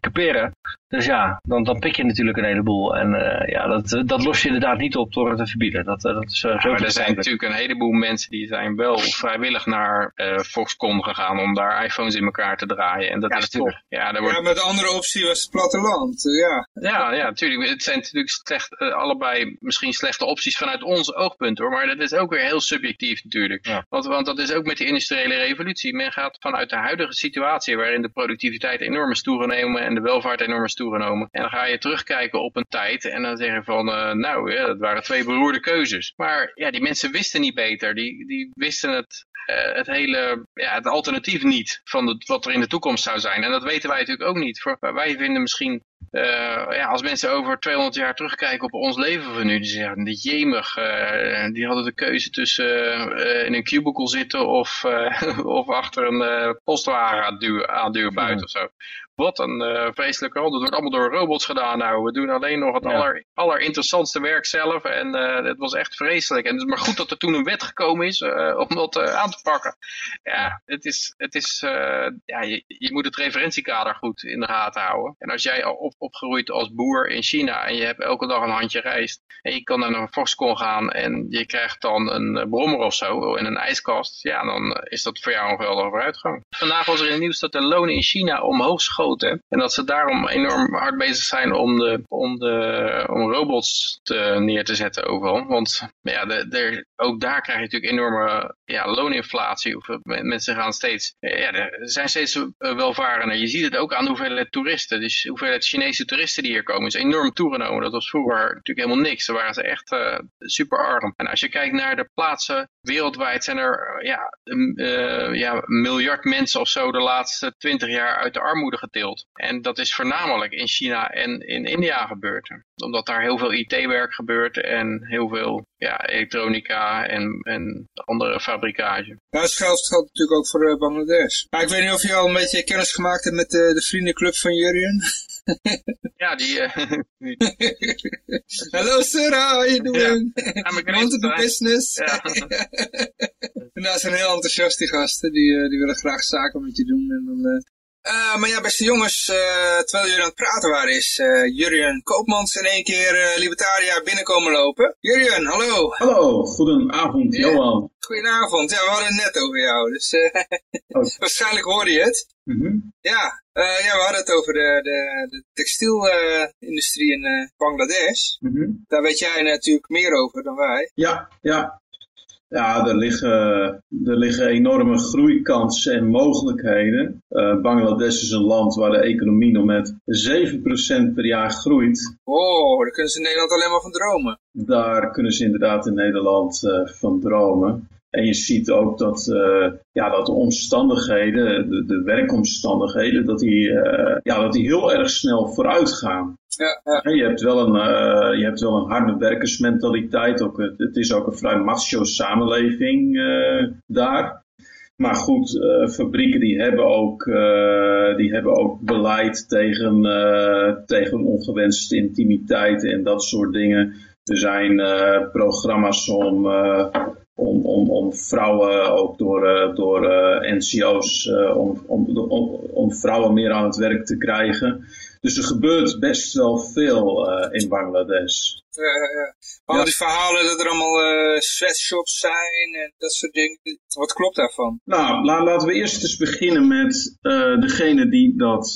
caperen. Dus ja, dan, dan pik je natuurlijk een heleboel. En uh, ja, dat, dat los je inderdaad niet op door het te verbieden. Dat, dat is, uh, ja, maar er zijn natuurlijk een heleboel mensen die zijn wel vrijwillig naar uh, Foxconn gegaan om daar iPhones in elkaar te draaien. En dat ja, is toch. Ja, daar wordt... ja, met de andere optie was het platteland. ja. Ja, ja, natuurlijk. Het zijn natuurlijk slecht, allebei misschien slechte opties vanuit ons oogpunt hoor. Maar dat is ook weer heel subjectief natuurlijk. Ja. Want, want dat is ook met de industriële revolutie. Men gaat vanuit de huidige situatie waarin de productiviteit enorm is toegenomen en de welvaart enorm is toegenomen. En dan ga je terugkijken op een tijd en dan zeg je van, uh, nou, ja, dat waren twee beroerde keuzes. Maar ja, die mensen wisten niet beter. Die, die wisten het, het hele, ja, het alternatief niet van de, wat er in de toekomst zou zijn. En dat weten wij natuurlijk ook niet. Voor, wij vinden misschien uh, ja, als mensen over 200 jaar terugkijken op ons leven van nu, die zeggen, die jemig, uh, die hadden de keuze tussen uh, in een cubicle zitten of, of achter een postwagen aan duur buiten ja. of zo. Wat een uh, vreselijke rol. Dat wordt allemaal door robots gedaan nou. We doen alleen nog het ja. aller, allerinteressantste werk zelf. En uh, het was echt vreselijk. En het is maar goed dat er toen een wet gekomen is uh, om dat aan te pakken. Ja, het is, het is ja, je, je, moet het referentiekader goed in de gaten houden. En als jij op, opgegroeid als boer in China en je hebt elke dag een handje rijst. En je kan naar een Foxconn gaan en je krijgt dan een brommer of zo in een ijskast. Ja, dan is dat voor jou een geweldige vooruitgang. Vandaag was er in het nieuws dat de lonen in China omhoog schoten. En dat ze daarom enorm hard bezig zijn om, de, om, de, om robots te, neer te zetten overal. Want ja, de, ook daar krijg je natuurlijk enorme ja, looninflatie. Of, mensen gaan steeds, ja, er zijn steeds welvarender. Je ziet het ook aan de hoeveelheid toeristen. Dus de hoeveelheid Chinese toeristen die hier komen is enorm toegenomen. Dat was vroeger natuurlijk helemaal niks. Daar waren ze echt uh, super arm. En als je kijkt naar de plaatsen wereldwijd zijn er ja, ja, miljard mensen of zo de laatste twintig jaar uit de armoede En dat is voornamelijk in China en in India gebeurd. Omdat daar heel veel IT-werk gebeurt en heel veel ja, elektronica en, en andere fabrikage. Ja, dat geldt, geldt natuurlijk ook voor uh, Bangladesh. Maar ik weet niet of je al een beetje kennis gemaakt hebt met de, de vriendenclub van Jurien. ja, die... Uh, Hello sir, how are you doing? Ja, I'm a Want to do business? Ja. en daar zijn heel enthousiast die gasten, die, uh, die willen graag zaken met je doen. En dan, uh... Uh, maar ja, beste jongens, uh, terwijl jullie aan het praten waren, is uh, Jurjen Koopmans in één keer Libertaria binnenkomen lopen. Jurjen, hallo. Hallo, goedenavond. Johan. Goedenavond. Ja, we hadden het net over jou, dus Oh. waarschijnlijk hoorde je het. Mhm. Ja, eh, ja, we hadden het over de, de, de textielindustrie in eh, Bangladesh. Mhm. Daar weet jij natuurlijk meer over dan wij. Ja, ja. Ja, er liggen, er liggen enorme groeikansen en mogelijkheden. Eh, Bangladesh is een land waar de economie nog met 7% per jaar groeit. Oh, daar kunnen ze in Nederland alleen maar van dromen. Daar kunnen ze inderdaad in Nederland eh, van dromen. En je ziet ook dat, eh, ja, dat de omstandigheden, de, de werkomstandigheden, dat die, ja, dat die heel erg snel vooruit gaan. Ja, Je hebt wel een, eh, je hebt wel een harde werkersmentaliteit. Ook, het, het is ook een vrij macho samenleving eh, daar. Maar goed, eh, fabrieken die hebben, ook, eh, die hebben ook beleid tegen, eh, tegen ongewenste intimiteit en dat soort dingen. Er zijn eh, programma's om, eh, om, om, om vrouwen ook door, eh, door eh, NCO's, eh, om, om, om, om vrouwen meer aan het werk te krijgen. Dus er gebeurt best wel veel eh, in Bangladesh. Ja, ja. Al Ja. die verhalen dat er allemaal eh, sweatshops zijn en dat soort dingen. Wat klopt daarvan? Nou, la- laten we eerst eens beginnen met eh, degene die dat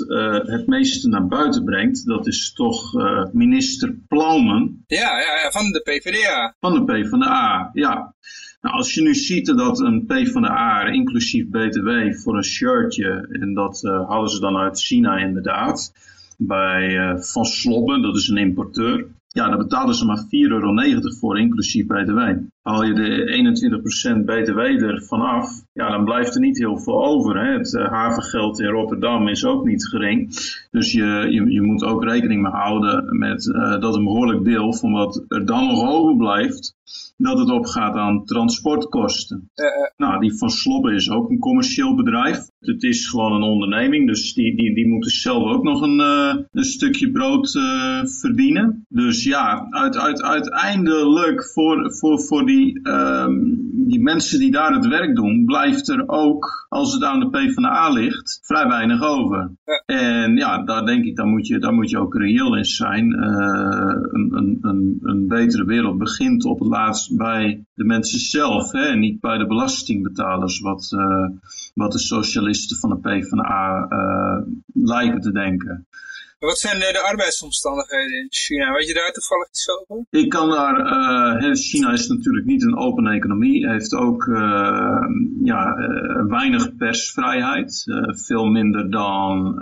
het meeste naar buiten brengt. Dat is toch minister Plaumen Ja, ja, ja, van de PvdA. van de PvdA. Ja. Nou, als je nu ziet dat een PvdA inclusief BTW voor een shirtje, en dat eh, hadden ze dan uit China inderdaad, bij eh, Van Slobben, dat is een importeur. Ja, daar betaalden ze maar 4,90 euro voor, inclusief BTW. Haal je de 21% btw ervan af, ja, dan blijft er niet heel veel over. Hè. Het uh, havengeld in Rotterdam is ook niet gering. Dus je, je, je moet ook rekening mee houden met uh, dat een behoorlijk deel van wat er dan nog overblijft, dat het opgaat aan transportkosten. Uh, nou, die van Slobben is ook een commercieel bedrijf. Het is gewoon een onderneming, dus die, die, die moeten zelf ook nog een, een stukje brood verdienen. Dus ja, uit, uit, uiteindelijk voor, voor, voor die, um, die mensen die daar het werk doen, blijft er ook, als het aan de PvdA ligt, vrij weinig over. En ja, daar denk ik, daar moet je, daar moet je ook reëel in zijn. een, een, een, een betere wereld begint op het laatst bij de mensen zelf, hè, en niet bij de belastingbetalers, wat, uh, wat de socialisten van de PvdA uh, lijken te denken. Wat zijn de, de, arbeidsomstandigheden in China? Weet je daar toevallig iets over? Ik kan daar, uh, China is natuurlijk niet een open economie, heeft ook uh, ja, uh, weinig persvrijheid, veel minder dan,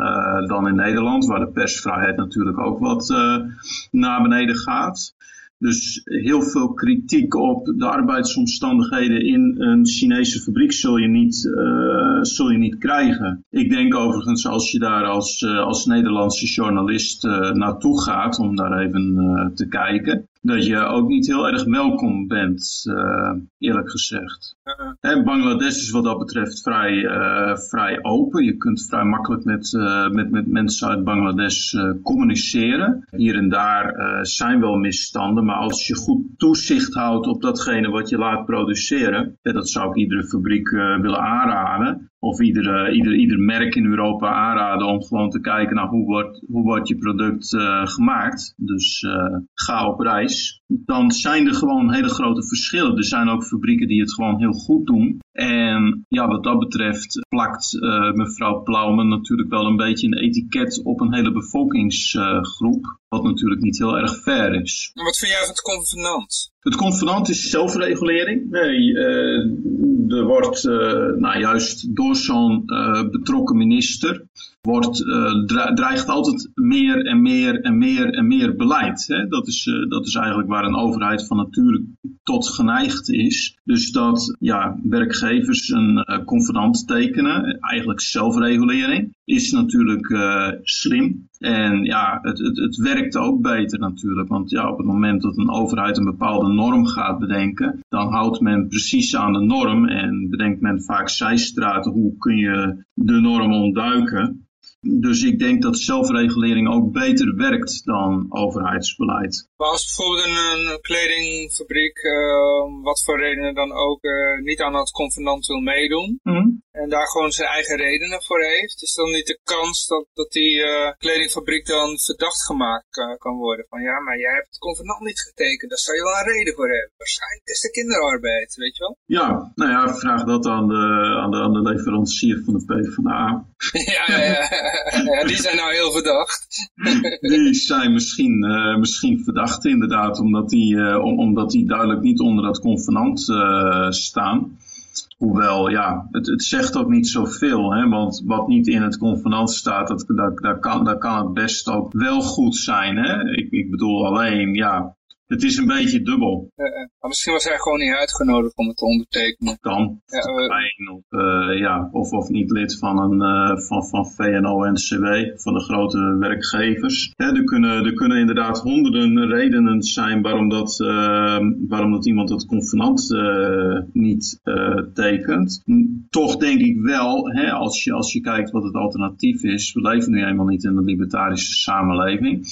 dan in Nederland, waar de persvrijheid natuurlijk ook wat naar beneden gaat. Dus heel veel kritiek op de arbeidsomstandigheden in een Chinese fabriek zul je niet, uh, zul je niet krijgen. Ik denk overigens als je daar als, uh, als Nederlandse journalist uh, naartoe gaat om daar even te kijken, dat je ook niet heel erg welkom bent, uh, eerlijk gezegd. En Bangladesh is wat dat betreft vrij, uh, vrij open. Je kunt vrij makkelijk met, uh, met, met mensen uit Bangladesh communiceren. Hier en daar zijn wel misstanden, maar als je goed toezicht houdt op datgene wat je laat produceren, ja, dat zou ik iedere fabriek willen aanraden, of ieder, ieder, ieder merk in Europa aanraden om gewoon te kijken naar hoe wordt, hoe wordt je product uh, gemaakt. Dus uh, ga op reis. Dan zijn er gewoon hele grote verschillen. Er zijn ook fabrieken die het gewoon heel goed doen. En ja, wat dat betreft plakt uh, mevrouw Plaumen natuurlijk wel een beetje een etiket op een hele bevolkingsgroep. wat natuurlijk niet heel erg fair is. En wat vind jij van het convenant? Het convenant is zelfregulering. Nee, uh, er wordt uh, nou, juist door zo'n betrokken minister wordt, dreigt altijd meer en meer en meer en meer beleid. Hè? Dat, is, dat is eigenlijk waar een overheid van nature tot geneigd is. Dus dat ja, werkgevers een convenant tekenen, eigenlijk zelfregulering, is natuurlijk slim. En ja, het, het, het werkt ook beter natuurlijk. Want ja, op het moment dat een overheid een bepaalde norm gaat bedenken, dan houdt men precies aan de norm en bedenkt men vaak zijstraten. Hoe kun je de norm ontduiken? Dus ik denk dat zelfregulering ook beter werkt dan overheidsbeleid. Maar als bijvoorbeeld een, een kledingfabriek, uh, wat voor redenen dan ook, uh, niet aan het convenant wil meedoen, mm -hmm. En daar gewoon zijn eigen redenen voor heeft, is dan niet de kans dat, dat die uh, kledingfabriek dan verdacht gemaakt kan worden? Van ja, maar jij hebt het convenant niet getekend, daar zou je wel een reden voor hebben. Waarschijnlijk is het kinderarbeid, weet je wel? Ja, nou ja, vraag dat aan de, aan de, aan de leverancier van de PvdA. ja, ja, ja. ja, die zijn nou heel verdacht. die zijn misschien, uh, misschien verdacht inderdaad, omdat die, om, omdat die duidelijk niet onder dat convenant staan. Hoewel, ja, het, het zegt ook niet zoveel, hè, want wat niet in het convenant staat, dat, dat, dat, kan, dat kan het best ook wel goed zijn. Hè? Ik, ik bedoel alleen, ja, het is een beetje dubbel. Uh, uh, misschien was hij gewoon niet uitgenodigd om het te ondertekenen. Kan. Ja, uh, of, ja, of, of niet lid van, een, van, van VNO-NCW, van de grote werkgevers. Er, kunnen, er kunnen inderdaad honderden redenen zijn waarom dat, waarom dat iemand het convenant niet tekent. Toch denk ik wel, hè, als, je, als je kijkt wat het alternatief is, we leven nu eenmaal niet in een libertarische samenleving.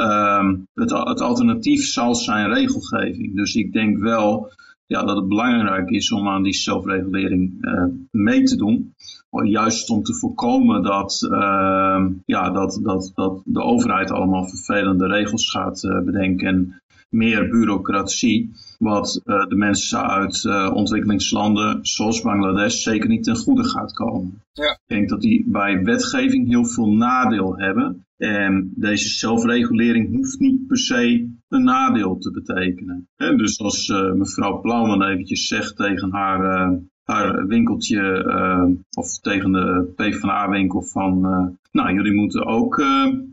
Um, het, het, alternatief zal zijn regelgeving. Dus ik denk wel ja, dat het belangrijk is om aan die zelfregulering uh, mee te doen. Juist om te voorkomen dat, uh, ja, dat, dat, dat de overheid allemaal vervelende regels gaat uh, bedenken en meer bureaucratie. Wat uh, de mensen uit ontwikkelingslanden zoals Bangladesh zeker niet ten goede gaat komen. Ja. Ik denk dat die bij wetgeving heel veel nadeel hebben. En deze zelfregulering hoeft niet per se een nadeel te betekenen. He, dus als uh, mevrouw Plauman eventjes zegt tegen haar, uh, haar winkeltje uh, of tegen de PvdA-winkel van... nou, jullie moeten ook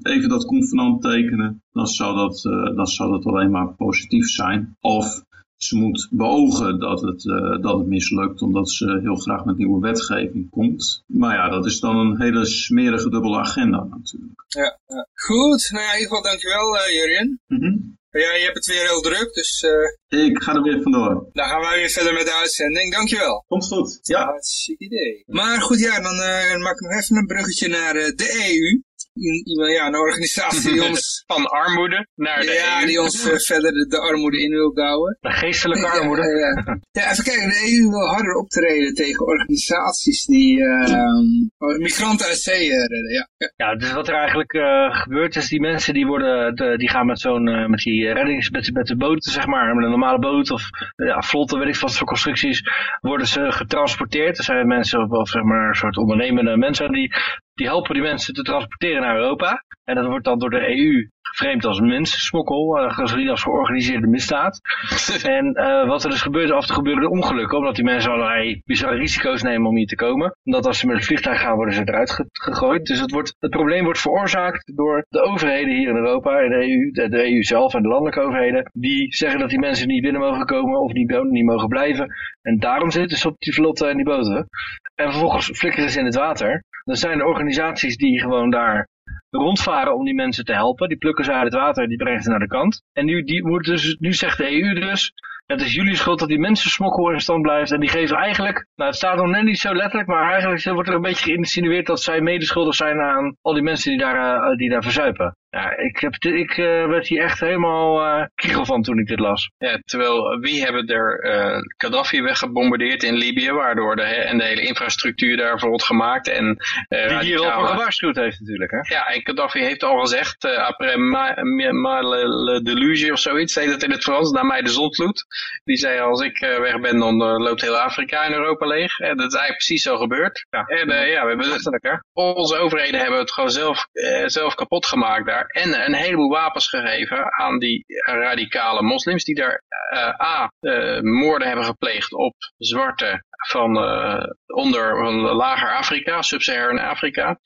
even dat convenant tekenen. Dan zou dat, dan zou dat alleen maar positief zijn. Of ze moet beogen dat het, uh, dat het mislukt, omdat ze heel graag met nieuwe wetgeving komt. Maar ja, dat is dan een hele smerige dubbele agenda natuurlijk. Ja, ja. goed. Nou ja, in ieder geval dankjewel uh, Jurjen. Mm Ja, je hebt het weer heel druk, dus... Uh, ik ga er weer vandoor. Dan gaan wij weer verder met de uitzending. Dankjewel. Komt goed, ja. Hartstikke idee. Maar goed, ja, dan maak ik nog even een bruggetje naar de EU ja, een organisatie die ons... Van armoede naar de Ja, EU. die ons uh, verder de, de, armoede in wil douwen. De geestelijke armoede. Ja, ja. ja, even kijken. De EU wil harder optreden tegen organisaties die uh, migranten uit zee redden. Ja. ja. dus wat er eigenlijk uh, gebeurt is, die mensen die worden, de, die gaan met zo'n, met die reddings, met, met de boten zeg maar, met een normale boot of ja, vlotten, weet ik wat voor constructies, worden ze getransporteerd. Er zijn mensen, of zeg maar, een soort ondernemende mensen die die helpen die mensen te transporteren naar Europa. En dat wordt dan door de EU geframed als mensensmokkel, uh, gezien als georganiseerde misdaad. en uh, wat er dus gebeurt, af en toe gebeuren ongelukken, omdat die mensen allerlei bizarre risico's nemen om hier te komen. Omdat als ze met het vliegtuig gaan, worden ze eruit ge gegooid. Dus het, wordt, het probleem wordt veroorzaakt door de overheden hier in Europa, en de EU, de, de EU zelf en de landelijke overheden, die zeggen dat die mensen niet binnen mogen komen of niet, niet mogen blijven. En daarom zitten ze op die vlotten en die boten. En vervolgens flikkeren ze in het water. Dan zijn er organisaties die gewoon daar rondvaren om die mensen te helpen. Die plukken ze uit het water, die brengen ze naar de kant. En nu, die moet dus, nu zegt de EU dus, het is jullie schuld dat die mensensmokkel in stand blijft. En die geven eigenlijk, nou het staat nog net niet zo letterlijk, maar eigenlijk wordt er een beetje geïnsinueerd dat zij medeschuldig zijn aan al die mensen die daar, uh, die daar verzuipen. Ja, ik, heb ik uh, werd hier echt helemaal uh, kriegel van toen ik dit las. Ja, terwijl wie hebben er uh, Gaddafi weggebombardeerd in Libië, waardoor de, en de hele infrastructuur daar verrot gemaakt. En, die hier al voor gewaarschuwd heeft natuurlijk. Hè? Ja, en Gaddafi heeft al gezegd, après ma, ma, le, deluge of zoiets, heet het in het Frans, na mij de zonvloed. Die zei als ik weg ben, dan loopt heel Afrika en Europa leeg. En dat is eigenlijk precies zo gebeurd. Ja, en ja, we hebben onze overheden hebben het gewoon zelf, zelf kapot gemaakt daar. En een heleboel wapens gegeven aan die radicale moslims die daar uh, A, uh, moorden hebben gepleegd op zwarte van uh, onder van lager Afrika, sub-Saharan Afrika.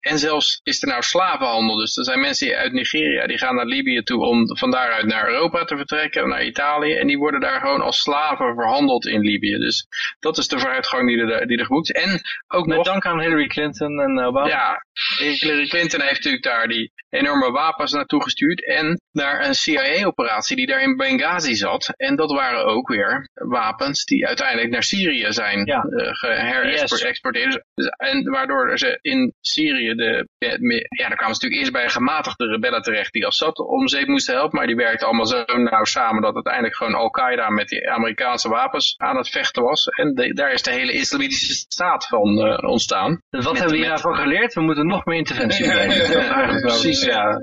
En zelfs is er nou slavenhandel. Dus er zijn mensen uit Nigeria die gaan naar Libië toe om van daaruit naar Europa te vertrekken, naar Italië. En die worden daar gewoon als slaven verhandeld in Libië. Dus dat is de vooruitgang die er, die er geboekt is. En ook Met nog... dank aan Hillary Clinton en Obama. Ja, Hillary Clinton heeft natuurlijk daar die enorme wapens naartoe gestuurd. En naar een CIA-operatie die daar in Benghazi zat. En dat waren ook weer wapens die uiteindelijk naar Syrië zijn ja. uh, geherexporteerd. Dus, en waardoor ze in Syrië, de, ja, daar kwamen ze natuurlijk eerst bij gematigde rebellen terecht die Assad om zeep moesten helpen. Maar die werkten allemaal zo nauw samen dat uiteindelijk gewoon Al-Qaeda met die Amerikaanse wapens aan het vechten was. En de, daar is de hele islamitische staat van uh, ontstaan. Dus wat met, hebben we daarvan geleerd? We moeten nog meer interventie ja, precies, ja.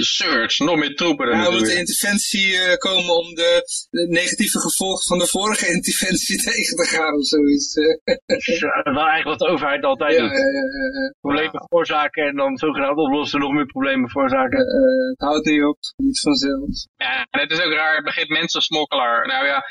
Search, nog meer troepen. Ja, er moet een interventie uh, komen om de, de, negatieve gevolgen van de vorige interventie tegen te gaan of zoiets. Wel eigenlijk wat de overheid altijd ja, doet. problemen veroorzaken en dan zogenaamd oplossen nog meer problemen veroorzaken. Uh, het houdt niet op, niet vanzelf. Ja, en het is ook raar, het begrip mensensmokkelaar. Nou ja,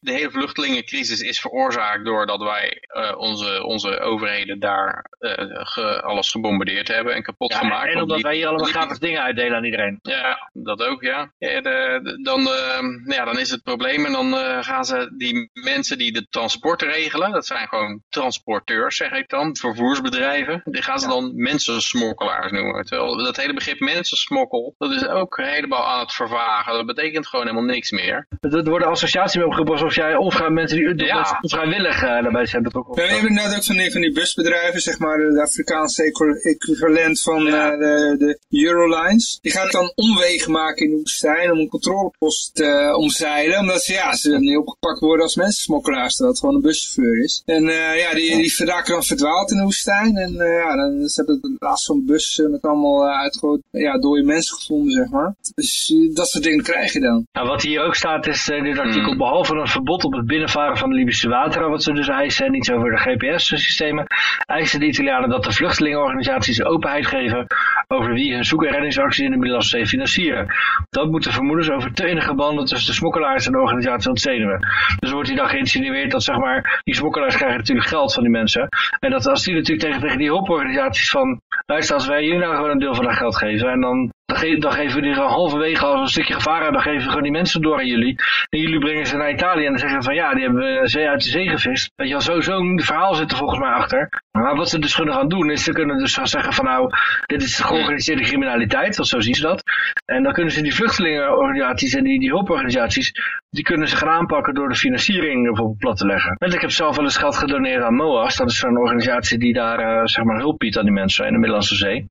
de hele vluchtelingencrisis is veroorzaakt doordat wij uh, onze, onze overheden daar uh, ge, alles gebombardeerd hebben en kapot ja, gemaakt. En omdat wij hier allemaal gratis dingen uitdelen aan iedereen. Ja, dat ook, ja. ja de, de, dan, uh, ja dan is het probleem en dan gaan ze die mensen die de transport regelen, dat zijn gewoon transporteurs, zeg ik dan, vervoersbedrijven, die gaan ze ja. dan mensensmokkelaars noemen. Terwijl dat hele begrip mensensmokkel, dat is ook helemaal aan het vervagen. Dat betekent gewoon helemaal niks meer. Het worden associaties of jij of gaan mensen die ja. vrijwillig uh, daarbij zijn betrokken. Ja, we hebben inderdaad ook van die, van die busbedrijven, zeg maar, de Afrikaanse equivalent van ja. uh, de, de Eurolines. Die gaan dan omwegen maken in de woestijn om een controlepost te uh, omzeilen, omdat ze, ja, ze niet opgepakt worden als mensensmokkelaars, terwijl het gewoon een buschauffeur is. En ja, die, die raken dan verdwaald in de woestijn en ja, dan ze hebben het laatst zo'n bus met allemaal uitgegooid, ja, dode mensen gevonden, zeg maar. Dus dat soort dingen krijg je dan. Nou, wat hier ook staat is in dit artikel, hmm. Behalve een verbod op het binnenvaren van de Libische wateren, wat ze dus eisen, en iets over de GPS-systemen, eisen de Italianen dat de vluchtelingenorganisaties openheid geven over wie hun zoek- en reddingsacties in de Middellandse Zee financieren. Dat moet de vermoedens over te enige banden tussen de smokkelaars en de organisatie ontzenuwen. Dus wordt hier dan geïnsinueerd dat, zeg maar, die smokkelaars krijgen natuurlijk geld van die mensen. En dat als die natuurlijk tegen, tegen die hulporganisaties van, luister, als wij jullie nou gewoon een deel van dat geld geven en dan dan, ge dan geven we die gewoon halverwege als een stukje gevaar hebben, dan geven we gewoon die mensen door aan jullie. En jullie brengen ze naar Italië en dan zeggen ze van ja, die hebben we zee uit de zee gevist. Weet je wel, zo- zo'n verhaal zit er volgens mij achter. Maar wat ze dus kunnen gaan doen, is ze kunnen dus gaan zeggen van nou, dit is georganiseerde criminaliteit, want zo zien ze dat. En dan kunnen ze die vluchtelingenorganisaties en die, die hulporganisaties, die kunnen ze gaan aanpakken door de financiering bijvoorbeeld plat te leggen. Want ik heb zelf wel eens geld gedoneerd aan MOAS, dat is zo'n organisatie die daar eh, zeg maar hulp biedt aan die mensen in de Middellandse Zee.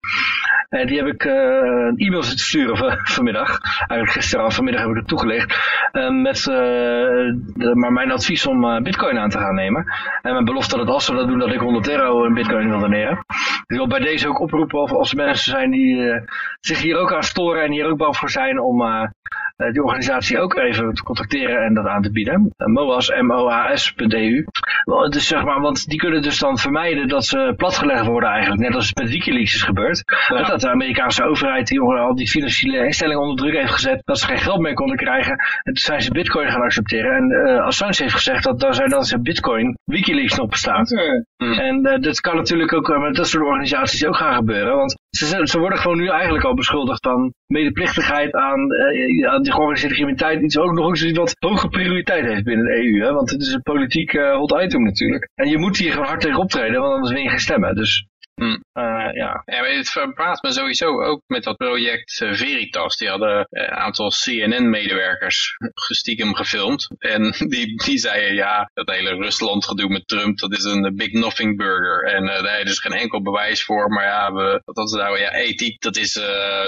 En die heb ik eh, een e-mail zitten sturen van, vanmiddag. Eigenlijk gisteren vanmiddag heb ik het toegelicht. eh, met eh, maar mijn advies om bitcoin aan te gaan nemen. En mijn belofte dat als ze dat doen, dat ik 100 euro in bitcoin wil doneren. Ik wil bij deze ook oproepen of als mensen zijn die zich hier ook aan storen en hier ook bang voor zijn om die organisatie ook even te contacteren en dat aan te bieden. Uh, MOAS, M-O-A-S.eu. Wel, Dus zeg maar, want die kunnen dus dan vermijden dat ze platgelegd worden eigenlijk. Net als het met Wikileaks is gebeurd. Dat de Amerikaanse overheid die al die financiële instellingen onder druk heeft gezet. Dat ze geen geld meer konden krijgen. En toen zijn ze bitcoin gaan accepteren. En eh Assange heeft gezegd dat daar zijn dan zijn bitcoin Wikileaks nog bestaat. Oké. En eh, dat kan natuurlijk ook eh, met dat soort organisaties ook gaan gebeuren. Want ze, ze worden gewoon nu eigenlijk al beschuldigd van medeplichtigheid aan, eh, aan die georganiseerde criminaliteit. Iets ook nog eens wat hoge prioriteit heeft binnen de EU. Hè? Want het is een politiek eh, hot item natuurlijk. En je moet hier gewoon hard tegen optreden, want anders win je geen stemmen. Dus Hmm. eh, ja. Ja, het verbaast me sowieso ook met dat project eh, Veritas. Die hadden eh, een aantal CNN-medewerkers gestiekem gefilmd. En die, die zeiden, ja, dat hele Rusland gedoe met Trump, dat is een big nothing burger. En eh, daar is dus geen enkel bewijs voor. Maar ja, we, hadden ze nou? Ja, ethiek, dat is,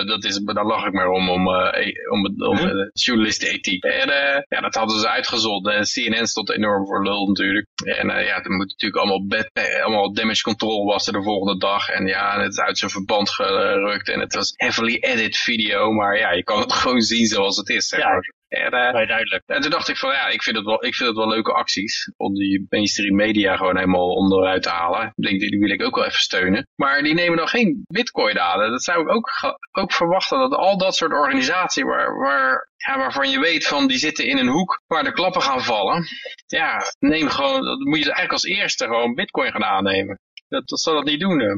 dat is, daar lach ik maar om, om, e- om, om eh, journalistenethiek. En ja, dat hadden ze uitgezonden. En CNN stond enorm voor lul natuurlijk. En ja, er moet natuurlijk allemaal, bad, allemaal damage control was er de volgende dag. En ja, het is uit zijn verband gerukt. En het was heavily edit video. Maar ja, je kan het gewoon zien zoals het is. Zeg Ja. maar. En, eh, Nee, duidelijk. en toen dacht ik van ja, ik vind het wel, ik vind het wel leuke acties. Om die mainstream media gewoon helemaal onderuit te halen. Ik denk, die wil ik ook wel even steunen. Maar die nemen nog geen bitcoin aan. Dat zou ik ook, ook verwachten dat al dat soort organisaties waar, waar, ja, waarvan je weet van die zitten in een hoek waar de klappen gaan vallen. Ja, neem gewoon, dat moet je eigenlijk als eerste gewoon bitcoin gaan aannemen. Dat, dat zal dat niet doen. hè.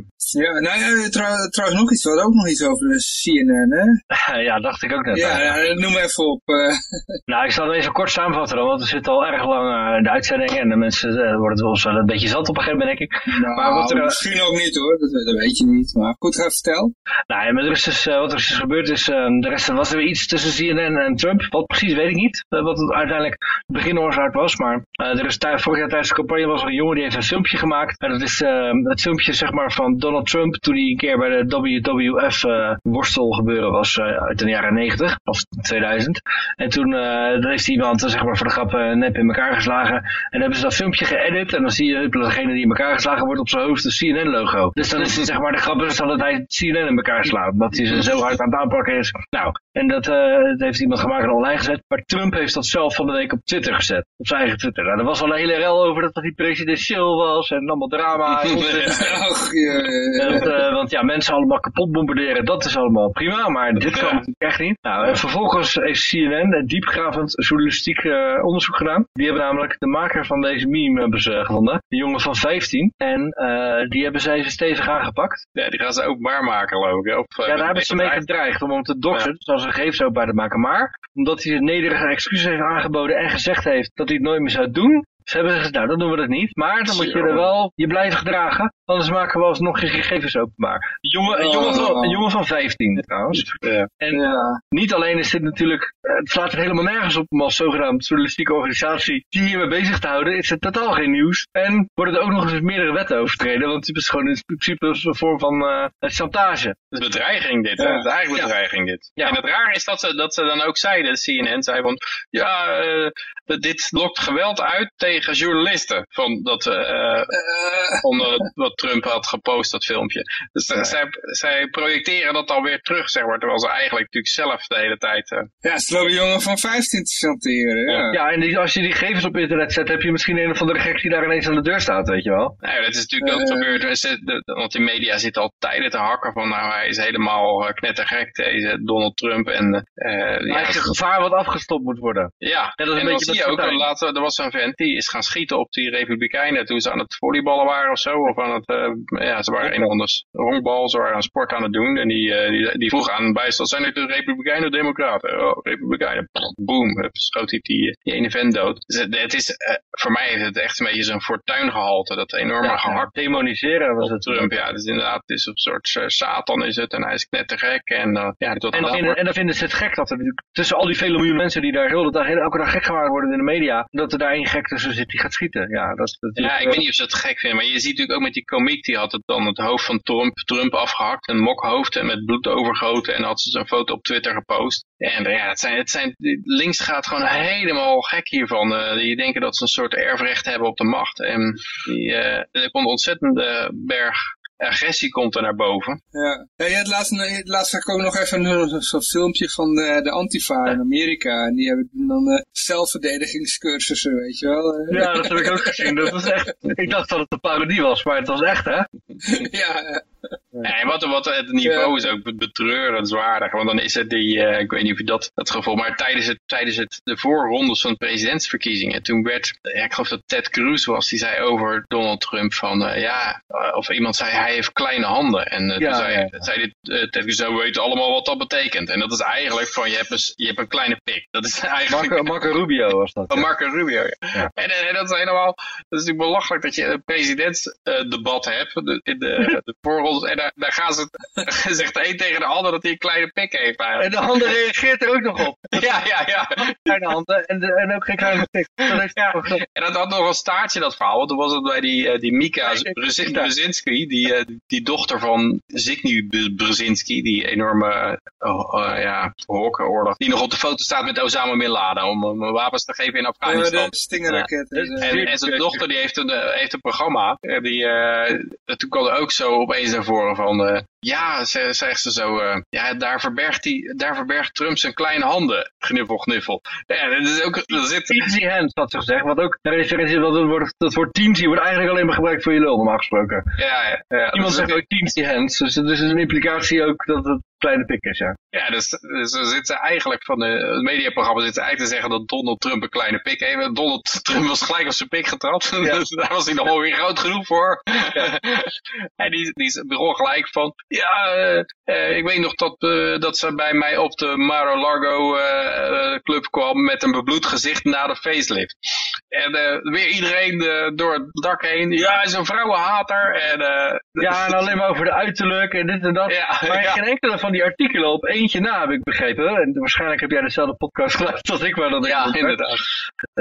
Ja, nou ja, trouw- trouwens nog iets, we hadden ook nog iets over de CNN, hè? ja, dat dacht ik ook net. Ja, ja, noem even op. eh. Nou, ik zal het even kort samenvatten dan, want we zitten al erg lang eh, in de uitzending en de mensen eh, worden wel wel een beetje zat op een gegeven moment, denk ik. nou, Maar wat er, eh, misschien ook niet hoor, dat, dat weet je niet. Maar goed, ga vertel. Nou, ja, maar er is eh, wat er is gebeurd is, eh, er is, was er weer iets tussen CNN en Trump. Wat precies weet ik niet, eh, wat het uiteindelijk de beginoorzaak was. Maar eh, er is vorig jaar tijdens de campagne was er een jongen die heeft een filmpje gemaakt. En dat is eh, het filmpje zeg maar van Donald Trump toen hij een keer bij de WWF eh, worstel gebeuren was eh, uit de jaren 90 of 2000. En toen eh, dan heeft iemand eh, zeg maar voor de grap eh, nep in elkaar geslagen. En dan hebben ze dat filmpje geëdit en dan zie je degene die in elkaar geslagen wordt op zijn hoofd een CNN-logo. Dus dan is het zeg maar de grap is dat hij CNN in elkaar slaat. Dat hij ze zo hard aan het aanpakken is. Nou, en dat, eh, heeft iemand gemaakt en online gezet. Maar Trump heeft dat zelf van de week op Twitter gezet. Op zijn eigen Twitter. Nou, er was al een hele rel over dat hij presidentieel was en allemaal drama. Want, eh, want ja, mensen allemaal kapot bombarderen, dat is allemaal prima, maar dit kan natuurlijk echt niet. Nou, en vervolgens heeft CNN een diepgravend journalistiek eh, onderzoek gedaan. Die hebben namelijk de maker van deze meme hebben ze gevonden, een jongen van 15. En eh, die hebben ze even stevig aangepakt. Ja, die gaan ze openbaar maken geloof ik. Of, eh, Ja, daar hebben ze mee gedreigd om hem te doxen, Ja. zoals een gegevens openbaar te maken. Maar, omdat hij nederige excuses heeft aangeboden en gezegd heeft dat hij het nooit meer zou doen, ze hebben gezegd, nou, dan doen we dat niet. Maar dan moet je er wel je blijven gedragen, anders maken we alsnog je gegevens openbaar. Een jongen, een jongen, van, een jongen van 15 trouwens. Ja. En Ja. niet alleen is dit natuurlijk, het slaat er helemaal nergens op om als zogenaamd journalistieke organisatie die hiermee bezig te houden, is het totaal geen nieuws. En worden er ook nog eens meerdere wetten overtreden, want het is gewoon in principe een vorm van eh, chantage. Het is bedreiging dit, hè? Ja. Het is eigenlijk bedreiging dit. Ja. En het raar is dat ze, dat ze dan ook zeiden, CNN zei van, ja, eh, dit lokt geweld uit tegen journalisten. Van dat, eh Eh, onder wat Trump had gepost, dat filmpje. Dus eh, zij, zij projecteren dat alweer terug, zeg maar, terwijl ze eigenlijk natuurlijk zelf de hele tijd... eh, ja, ze lopen jongen van 15 te chanteren, ja. Ja, en die- als je die gegevens op internet zet, heb je misschien een of andere gek die daar ineens aan de deur staat, weet je wel. Nou ja, dat is natuurlijk ook Eh. gebeurd. De- de- Want in media zitten al tijden te hakken van, nou, hij is helemaal eh, knettergek, deze Donald Trump. En, eh, ja, het is een gevaar wat afgestopt moet worden. Ja, dat is een en beetje zie met je ook, later, er was zo'n vent die is gaan schieten op die republikeinen toen ze aan het volleyballen waren of zo. Of aan het, eh, ja, ze waren een of andere honkbal, ze waren aan sport aan het doen. En die, uh, die, die vroeg aan bijstand, zijn het de Republikeinen of Democraten? Oh, Republikeinen. Boom, schoot hij die, die ene vent dood. Dus het, het is, uh, voor mij heeft het echt een beetje zo'n fortuingehalte. Dat enorme ja, gehakt. Demoniseren was het. Trump, ja. Dus inderdaad, het is een soort Satan is het. En hij is knettergek. En, ja, tot en, dan vinden, en dan vinden ze het gek dat er tussen al die vele miljoen mensen die daar heel de dag, elke dag gek gemaakt worden in de media, dat er daar één gek tussen zit die gaat schieten. Ja, dat, dat ja ik weet niet of ze het gek vinden, maar je ziet natuurlijk ook met die komiek, die had het dan het hoofd van Trump, Trump afgehakt, een mokhoofd en met bloed overgoten en had ze zo'n foto op Twitter gepost. En ja, het zijn, het zijn, links gaat gewoon helemaal gek hiervan. Uh, die denken dat ze een soort erfrecht hebben op de macht. En die, uh, er komt een ontzettende berg agressie komt er naar boven. Ja, ja je had laatst, ik ook nog even een, soort filmpje van de, de Antifa in Amerika. En die hebben dan uh, zelfverdedigingscursussen, weet je wel. Ja, dat heb ik ook gezien. Dat was echt, ik dacht dat het een parodie was, maar het was echt, hè? ja, Nee, wat, wat het niveau is ook betreurenswaardig. Want dan is het die, uh, ik weet niet of je dat het gevoel, maar tijdens, het, tijdens het, de voorrondes van de presidentsverkiezingen, toen werd, ja, ik geloof dat Ted Cruz was, die zei over Donald Trump van, uh, ja, of iemand zei hij heeft kleine handen. En uh, ja, toen zei, ja. zei dit, Ted Cruz, we weten allemaal wat dat betekent. En dat is eigenlijk van, je hebt een, je hebt een kleine pik. Dat is eigenlijk... Marco, Marco Rubio was dat. Oh, Marco Rubio, ja. En, en, dat is helemaal, dat is natuurlijk belachelijk dat je een presidentsdebat hebt, de, in de, de voorrondes, en daar, gaan ze, zegt de een tegen de ander dat hij een kleine pik heeft eigenlijk. En de ander reageert er ook nog op. ja, ja, ja. Kleine handen en, de, en ook geen kleine pik. Dat heeft ja. En dat had nog een staartje dat verhaal, want toen was het bij die, uh, die Mika Brzezinski, die, uh, die dochter van Zygmunt Brzezinski, die enorme uh, ja, hokkenoorlog, die nog op de foto staat met Osama Bin Laden om, om wapens te geven in Afghanistan. Stingerraket. Ja. En, en, zijn dochter die heeft een, heeft een programma, die, toen kwam er ook zo opeens naar voren van, uh, ja, zegt ze zo, uh, ja, daar verbergt, die, daar verbergt Trump zijn kleine handen, gniffel, gniffel. Ja, dat is ook, dat zit... Teensy hands, had ze gezegd, wat ook, daar referentie dat woord, dat woord teensy wordt eigenlijk alleen maar gebruikt voor je lul, normaal gesproken. Ja, ja. ja Iemand zegt ook teensy hands, dus er is een implicatie ook dat het kleine pik is, ja. Ja, dus, dus zit ze eigenlijk van de, mediaprogramma zit ze eigenlijk te zeggen dat Donald Trump een kleine pik heeft. Donald Trump was gelijk op zijn pik getrapt, ja. dus daar was hij nog wel weer groot genoeg voor. Ja. en die, die begon gelijk van, ja, uh, uh, ik weet nog dat, uh, dat ze bij mij op de Mar-a-Lago club kwam met een bebloed gezicht na de facelift. En weer iedereen door het dak heen, ja, hij is een vrouwenhater. En, ja, en alleen maar over de uiterlijk en dit en dat. Ja, maar geen enkele van die artikelen op eentje na, heb ik begrepen. En waarschijnlijk heb jij dezelfde podcast geluisterd als ik, maar dat Ja, ik inderdaad.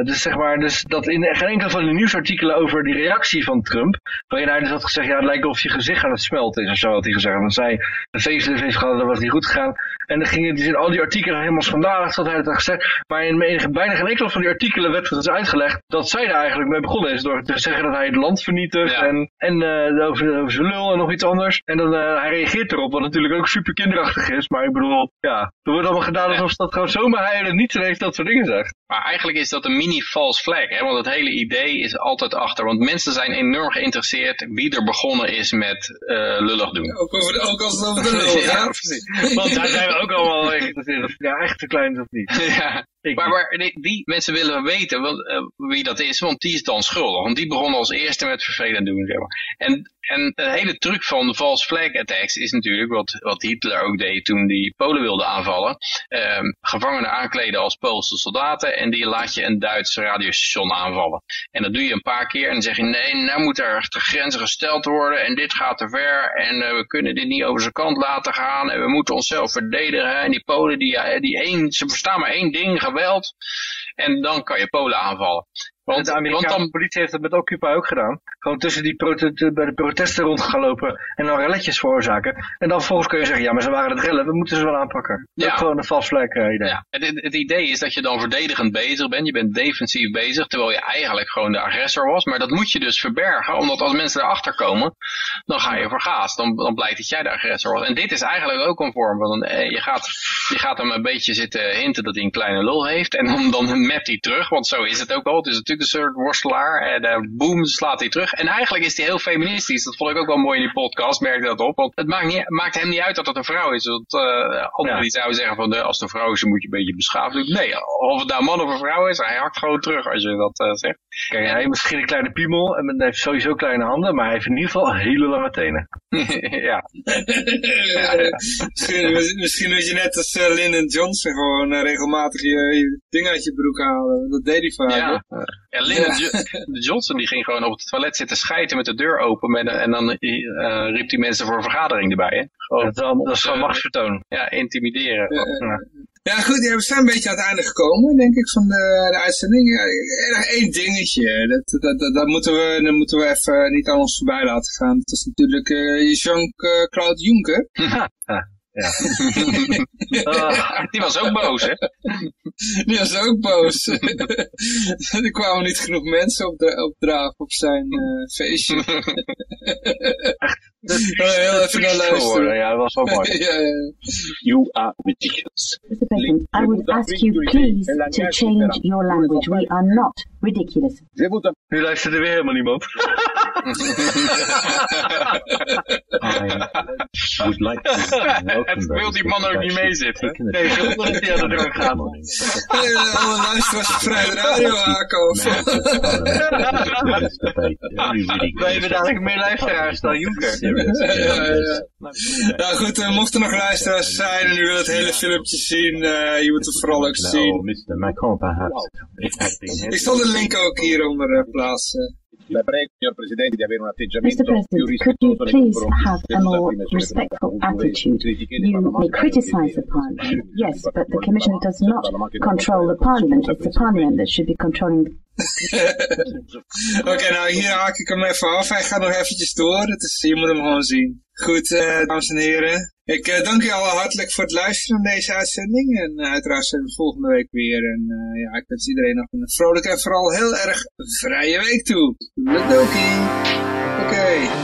Dus zeg maar, dus dat in geen enkele van de nieuwsartikelen over die reactie van Trump, waarin hij dus had gezegd, ja, het lijkt of je gezicht aan het smelten is of zo, had hij gezegd. Want zij een facelift heeft gehad, dat was niet goed gegaan. En dan gingen dus in al die artikelen helemaal schandalig, dat hij het had gezegd. Maar in bijna geen enkele van die artikelen werd dus uitgelegd dat zij er eigenlijk mee begonnen is, door te zeggen dat hij het land vernietigt ja. en, en uh, over, over zijn lul en nog iets anders. En dan uh, hij reageert erop, wat natuurlijk ook super kinderachtig is, maar ik bedoel, ja, er wordt allemaal gedaan alsof dat gewoon zomaar hij er niet heeft dat soort dingen zegt. Maar eigenlijk is dat een mini false flag, hè? want het hele idee is altijd achter, want mensen zijn enorm geïnteresseerd wie er begonnen is met uh, lullig doen. Ook, over de, ook als het over de lul ja, precies. Want daar zijn we ook allemaal geïnteresseerd. Ja, echt te klein is of niet. ja. Maar, maar die, die, mensen willen weten want, uh, wie dat is, want die is dan schuldig. Want die begon als eerste met vervelend doen. Zeg maar. En, en de hele truc van de false flag attacks is natuurlijk wat, wat Hitler ook deed toen die Polen wilde aanvallen. Um, gevangenen aankleden als Poolse soldaten en die laat je een Duits radiostation aanvallen. En dat doe je een paar keer en dan zeg je nee, nou moet er de grenzen gesteld worden en dit gaat te ver en uh, we kunnen dit niet over zijn kant laten gaan en we moeten onszelf verdedigen. En die Polen die, die één, ze verstaan maar één ding, geweld. En dan kan je Polen aanvallen. Want, de Amerikaanse dan... politie heeft dat met Occupy ook gedaan. Gewoon tussen die bij de protesten rond gaan lopen en dan relletjes veroorzaken. En dan vervolgens kun je zeggen, ja maar ze waren het rellen, we moeten ze wel aanpakken. Dat ja. is gewoon een vast vlek uh, idee. Ja. Het, het, idee is dat je dan verdedigend bezig bent, je bent defensief bezig, terwijl je eigenlijk gewoon de agressor was. Maar dat moet je dus verbergen, omdat als mensen erachter komen, dan ga je vergaas. Dan, dan blijkt dat jij de agressor was. En dit is eigenlijk ook een vorm van, eh, je, gaat, je gaat hem een beetje zitten hinten dat hij een kleine lul heeft. En dan, dan mapt hij terug, want zo is het ook al. Het is natuurlijk natuurlijk een soort worstelaar. En uh, boom, slaat hij terug. En eigenlijk is hij heel feministisch. Dat vond ik ook wel mooi in die podcast, merkte dat op. Want het maakt, niet, maakt hem niet uit dat het een vrouw is. Want uh, anderen die zouden zeggen van, als het een vrouw is, dan moet je een beetje beschaafd doen. Nee, of het nou een man of een vrouw is, hij hakt gewoon terug als je dat zegt. Kijk, hij heeft misschien een kleine piemel en hij heeft sowieso kleine handen, maar hij heeft in ieder geval hele lange tenen. ja. misschien, misschien moet je net als uh, Lyndon Johnson gewoon uh, regelmatig je, je, ding uit je broek halen. Dat deed hij vaak. Ja, ja Lyndon jo Johnson die ging gewoon op het toilet zitten schijten met de deur open met, en dan uh, riep hij mensen voor een vergadering erbij. Hè? Gewoon, dat, dat is gewoon machtsvertoon. Ja, intimideren. Ja, ja, goed, ja, we zijn een beetje aan het einde gekomen, denk ik, van de, de uitzending. Ja, nog één dingetje, dat, dat, dat, dat, moeten we, dat moeten we even niet aan ons voorbij laten gaan. Dat is natuurlijk uh, Jean-Claude Juncker. Ja. uh, die was ook boos, hè? Die was ook boos. er kwamen niet genoeg mensen op, de, op draaf op zijn uh, feestje. Dat is heel even naar luisteren. Ja, dat was wel mooi. You are ridiculous. Mr. President, I would ask you please to change your language. We are not ridiculous. Nu luistert er weer helemaal niemand. I would like to Het wil die man ook niet meezitten. Nee, ik wil dat hij aan de deur gaat. Alle luisteraars vrij radio aankomen. Wij hebben dadelijk meer luisteraars dan Juncker. Ja, ja. Nou goed, uh, mochten er nog luisteraars zijn en u wilt het hele filmpje zien, uh, je moet het vooral ook zien. Mr. Macron, perhaps. Ik zal de link ook hieronder uh, plaatsen. Mr. President, could you please have a more respectful attitude? You may criticize the Parliament, yes, but the Commission does not control the Parliament. It's the Parliament that should be controlling Oké, okay, nou hier haak ik hem even af. Hij gaat nog eventjes door. Het is, je moet hem gewoon zien. Goed, uh, dames en heren. Ik uh, dank u allen hartelijk voor het luisteren naar deze uitzending. En uh, uiteraard zijn we volgende week weer. En ja, ik wens iedereen nog een vrolijke en vooral heel erg vrije week toe. Ledokie. Oké.